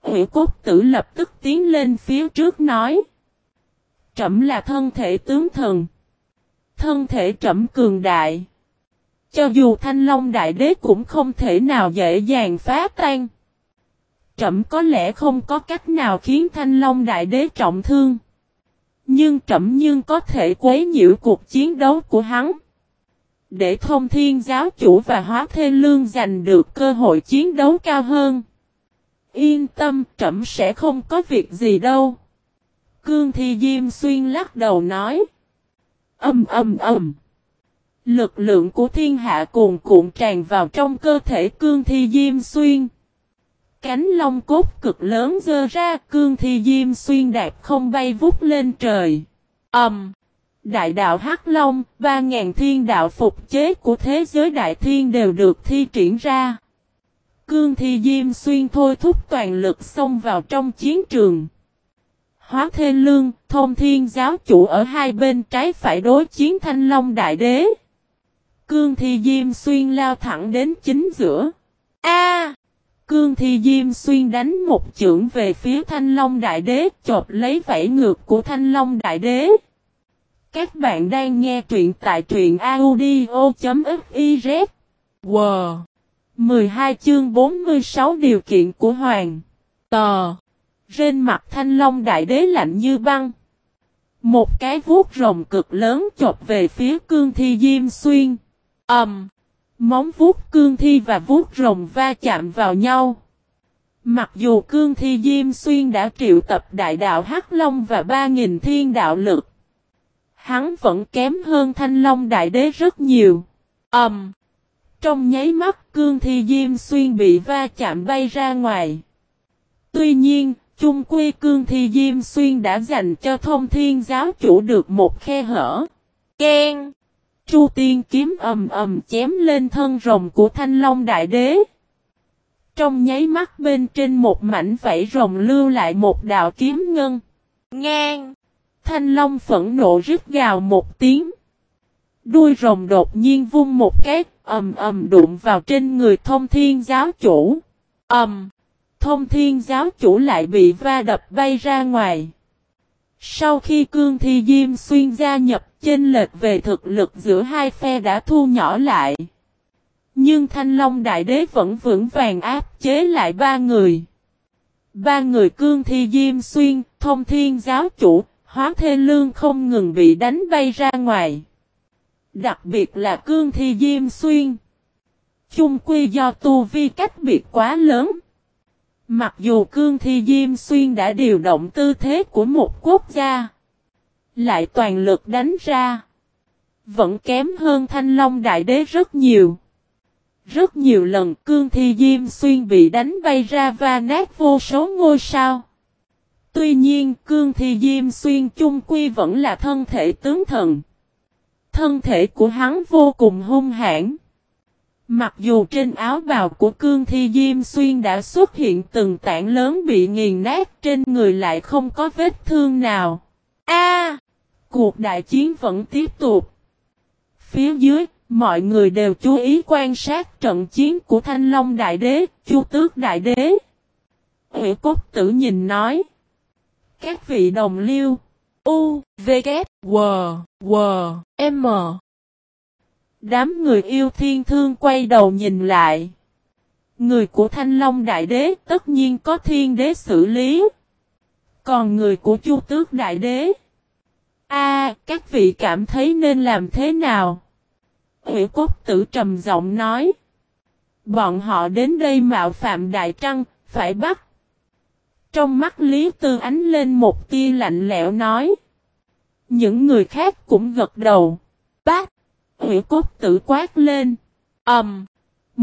Hữu cốt tử lập tức tiến lên phía trước nói trẫm là thân thể tướng thần. Thân thể trẫm cường đại. Cho dù thanh long đại đế cũng không thể nào dễ dàng phá tan. Trẫm có lẽ không có cách nào khiến thanh long đại đế trọng thương. Nhưng trẫm nhưng có thể quấy nhiễu cuộc chiến đấu của hắn. Để thông thiên giáo chủ và hóa thê lương giành được cơ hội chiến đấu cao hơn. Yên tâm, trẫm sẽ không có việc gì đâu. Cương Thi Diêm Xuyên lắc đầu nói. Âm âm âm. Lực lượng của thiên hạ cuồn cuộn tràn vào trong cơ thể Cương Thi Diêm Xuyên. Cánh lông cốt cực lớn dơ ra Cương Thi Diêm Xuyên đạp không bay vút lên trời. Âm. Đại đạo Hắc Long, ba ngàn thiên đạo phục chế của thế giới đại thiên đều được thi triển ra. Cương Thi Diêm Xuyên thôi thúc toàn lực xông vào trong chiến trường. Hóa Thê Lương, Thông Thiên Giáo Chủ ở hai bên trái phải đối chiến Thanh Long Đại Đế. Cương Thi Diêm Xuyên lao thẳng đến chính giữa. A! Cương Thi Diêm Xuyên đánh một chưởng về phía Thanh Long Đại Đế, chộp lấy vảy ngược của Thanh Long Đại Đế. Các bạn đang nghe truyện tại truyện audio.fiz. Wow! 12 chương 46 điều kiện của Hoàng. Tờ! Trên mặt Thanh Long Đại Đế lạnh như băng. Một cái vuốt rồng cực lớn chộp về phía Cương Thi Diêm Xuyên. Ẩm! Um, Móng vuốt cương thi và vuốt rồng va chạm vào nhau. Mặc dù cương thi Diêm Xuyên đã triệu tập đại đạo Hắc Long và 3.000 thiên đạo lực. Hắn vẫn kém hơn Thanh Long Đại Đế rất nhiều. Ẩm. Um, trong nháy mắt cương thi Diêm Xuyên bị va chạm bay ra ngoài. Tuy nhiên, chung quy cương thi Diêm Xuyên đã dành cho thông thiên giáo chủ được một khe hở. Ken. Chu tiên kiếm ầm ầm chém lên thân rồng của thanh long đại đế. Trong nháy mắt bên trên một mảnh vảy rồng lưu lại một đạo kiếm ngân. Ngang! Thanh long phẫn nộ rít gào một tiếng. Đuôi rồng đột nhiên vung một cái, ầm ầm đụng vào trên người thông thiên giáo chủ. ầm! Thông thiên giáo chủ lại bị va đập bay ra ngoài. Sau khi cương thi Diêm Xuyên gia nhập chênh lệch về thực lực giữa hai phe đã thu nhỏ lại. Nhưng Thanh Long Đại Đế vẫn vững vàng áp chế lại ba người. Ba người cương thi Diêm Xuyên, thông thiên giáo chủ, hóa thê lương không ngừng bị đánh bay ra ngoài. Đặc biệt là cương thi Diêm Xuyên. Chung quy do tu vi cách biệt quá lớn. Mặc dù cương thi Diêm Xuyên đã điều động tư thế của một quốc gia. Lại toàn lực đánh ra. Vẫn kém hơn Thanh Long Đại Đế rất nhiều. Rất nhiều lần cương thi Diêm Xuyên bị đánh bay ra và nát vô số ngôi sao. Tuy nhiên, cương thi Diêm Xuyên chung quy vẫn là thân thể tướng thần. Thân thể của hắn vô cùng hung hãn. Mặc dù trên áo bào của cương thi Diêm Xuyên đã xuất hiện từng tảng lớn bị nghiền nát, trên người lại không có vết thương nào. A! Cuộc đại chiến vẫn tiếp tục. Phía dưới, mọi người đều chú ý quan sát trận chiến của Thanh Long Đại Đế, Chu Tước Đại Đế. Ủy cốt tử nhìn nói. Các vị đồng liêu. U, V, K, W, W, M. Đám người yêu thiên thương quay đầu nhìn lại. Người của Thanh Long Đại Đế tất nhiên có thiên đế xử lý. Còn người của Chu Tước Đại Đế. A, các vị cảm thấy nên làm thế nào? Ủy cốt tử trầm giọng nói. Bọn họ đến đây mạo phạm Đại Trăng, phải bắt. Trong mắt Lý Tư ánh lên một tia lạnh lẽo nói. Những người khác cũng gật đầu. Bác! Hủy cốt tử quát lên. Ẩm! Um,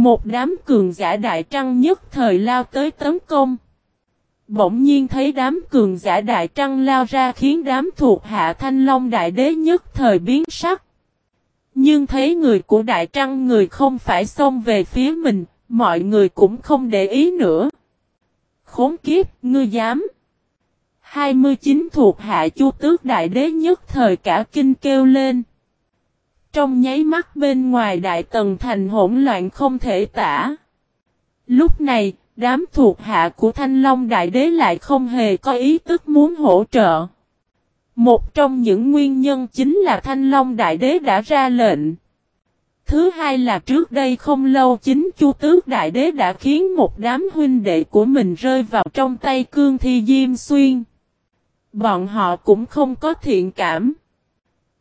một đám cường giả đại trăng nhất thời lao tới tấn công. Bỗng nhiên thấy đám cường giả đại trăng lao ra khiến đám thuộc hạ thanh long đại đế nhất thời biến sắc. Nhưng thấy người của đại trăng người không phải xông về phía mình, mọi người cũng không để ý nữa. Khốn kiếp, ngươi dám. 29 thuộc hạ chu tước đại đế nhất thời cả kinh kêu lên. Trong nháy mắt bên ngoài đại tần thành hỗn loạn không thể tả. Lúc này, đám thuộc hạ của Thanh Long Đại Đế lại không hề có ý tức muốn hỗ trợ. Một trong những nguyên nhân chính là Thanh Long Đại Đế đã ra lệnh. Thứ hai là trước đây không lâu chính Chu Tước Đại Đế đã khiến một đám huynh đệ của mình rơi vào trong tay cương thi Diêm Xuyên. Bọn họ cũng không có thiện cảm.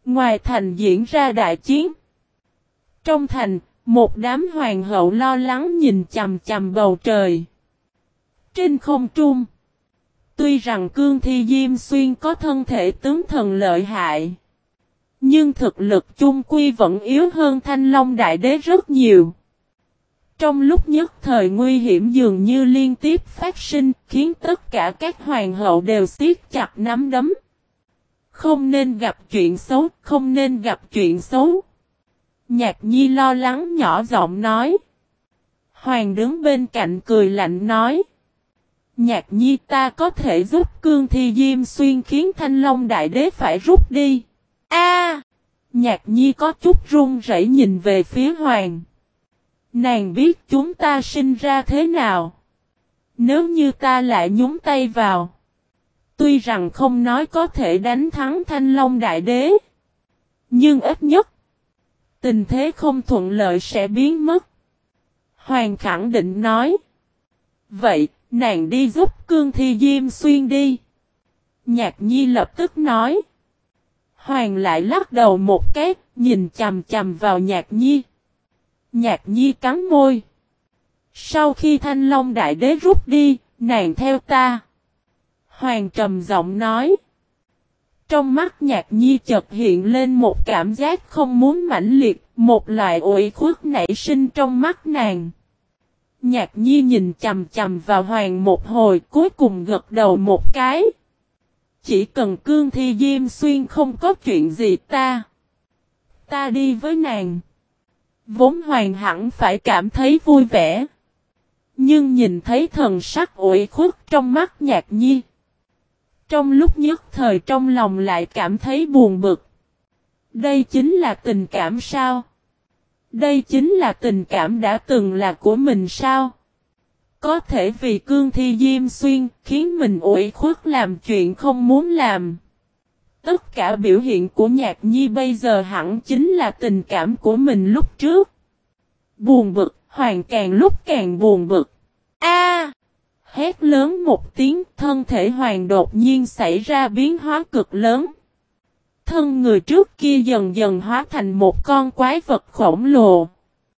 Ngoài thành diễn ra đại chiến. Trong thành, một đám hoàng hậu lo lắng nhìn chầm chầm bầu trời. Trên không trung. Tuy rằng cương thi Diêm Xuyên có thân thể tướng thần lợi hại. Nhưng thực lực chung quy vẫn yếu hơn Thanh Long Đại Đế rất nhiều. Trong lúc nhất thời nguy hiểm dường như liên tiếp phát sinh khiến tất cả các hoàng hậu đều siết chặt nắm đấm. Không nên gặp chuyện xấu, không nên gặp chuyện xấu. Nhạc nhi lo lắng nhỏ giọng nói. Hoàng đứng bên cạnh cười lạnh nói. Nhạc nhi ta có thể giúp cương thi diêm xuyên khiến thanh long đại đế phải rút đi. A, Nhạc nhi có chút run rẩy nhìn về phía hoàng. Nàng biết chúng ta sinh ra thế nào. Nếu như ta lại nhúng tay vào. Tuy rằng không nói có thể đánh thắng thanh long đại đế. Nhưng ít nhất. Tình thế không thuận lợi sẽ biến mất. Hoàng khẳng định nói. Vậy, nàng đi giúp cương thi diêm xuyên đi. Nhạc nhi lập tức nói. Hoàng lại lắc đầu một cái, nhìn chầm chầm vào nhạc nhi. Nhạc nhi cắn môi. Sau khi thanh long đại đế rút đi, nàng theo ta. Hoàng trầm giọng nói. Trong mắt nhạc nhi chợt hiện lên một cảm giác không muốn mãnh liệt, một loại ủi khuất nảy sinh trong mắt nàng. Nhạc nhi nhìn chầm chầm vào hoàng một hồi cuối cùng gật đầu một cái. Chỉ cần cương thi diêm xuyên không có chuyện gì ta. Ta đi với nàng. Vốn hoàng hẳn phải cảm thấy vui vẻ. Nhưng nhìn thấy thần sắc ủi khuất trong mắt nhạc nhi. Trong lúc nhất thời trong lòng lại cảm thấy buồn bực. Đây chính là tình cảm sao? Đây chính là tình cảm đã từng là của mình sao? Có thể vì cương thi diêm xuyên khiến mình ủi khuất làm chuyện không muốn làm. Tất cả biểu hiện của nhạc nhi bây giờ hẳn chính là tình cảm của mình lúc trước. Buồn bực, hoàng càng lúc càng buồn bực. A! Hét lớn một tiếng, thân thể hoàng đột nhiên xảy ra biến hóa cực lớn. Thân người trước kia dần dần hóa thành một con quái vật khổng lồ.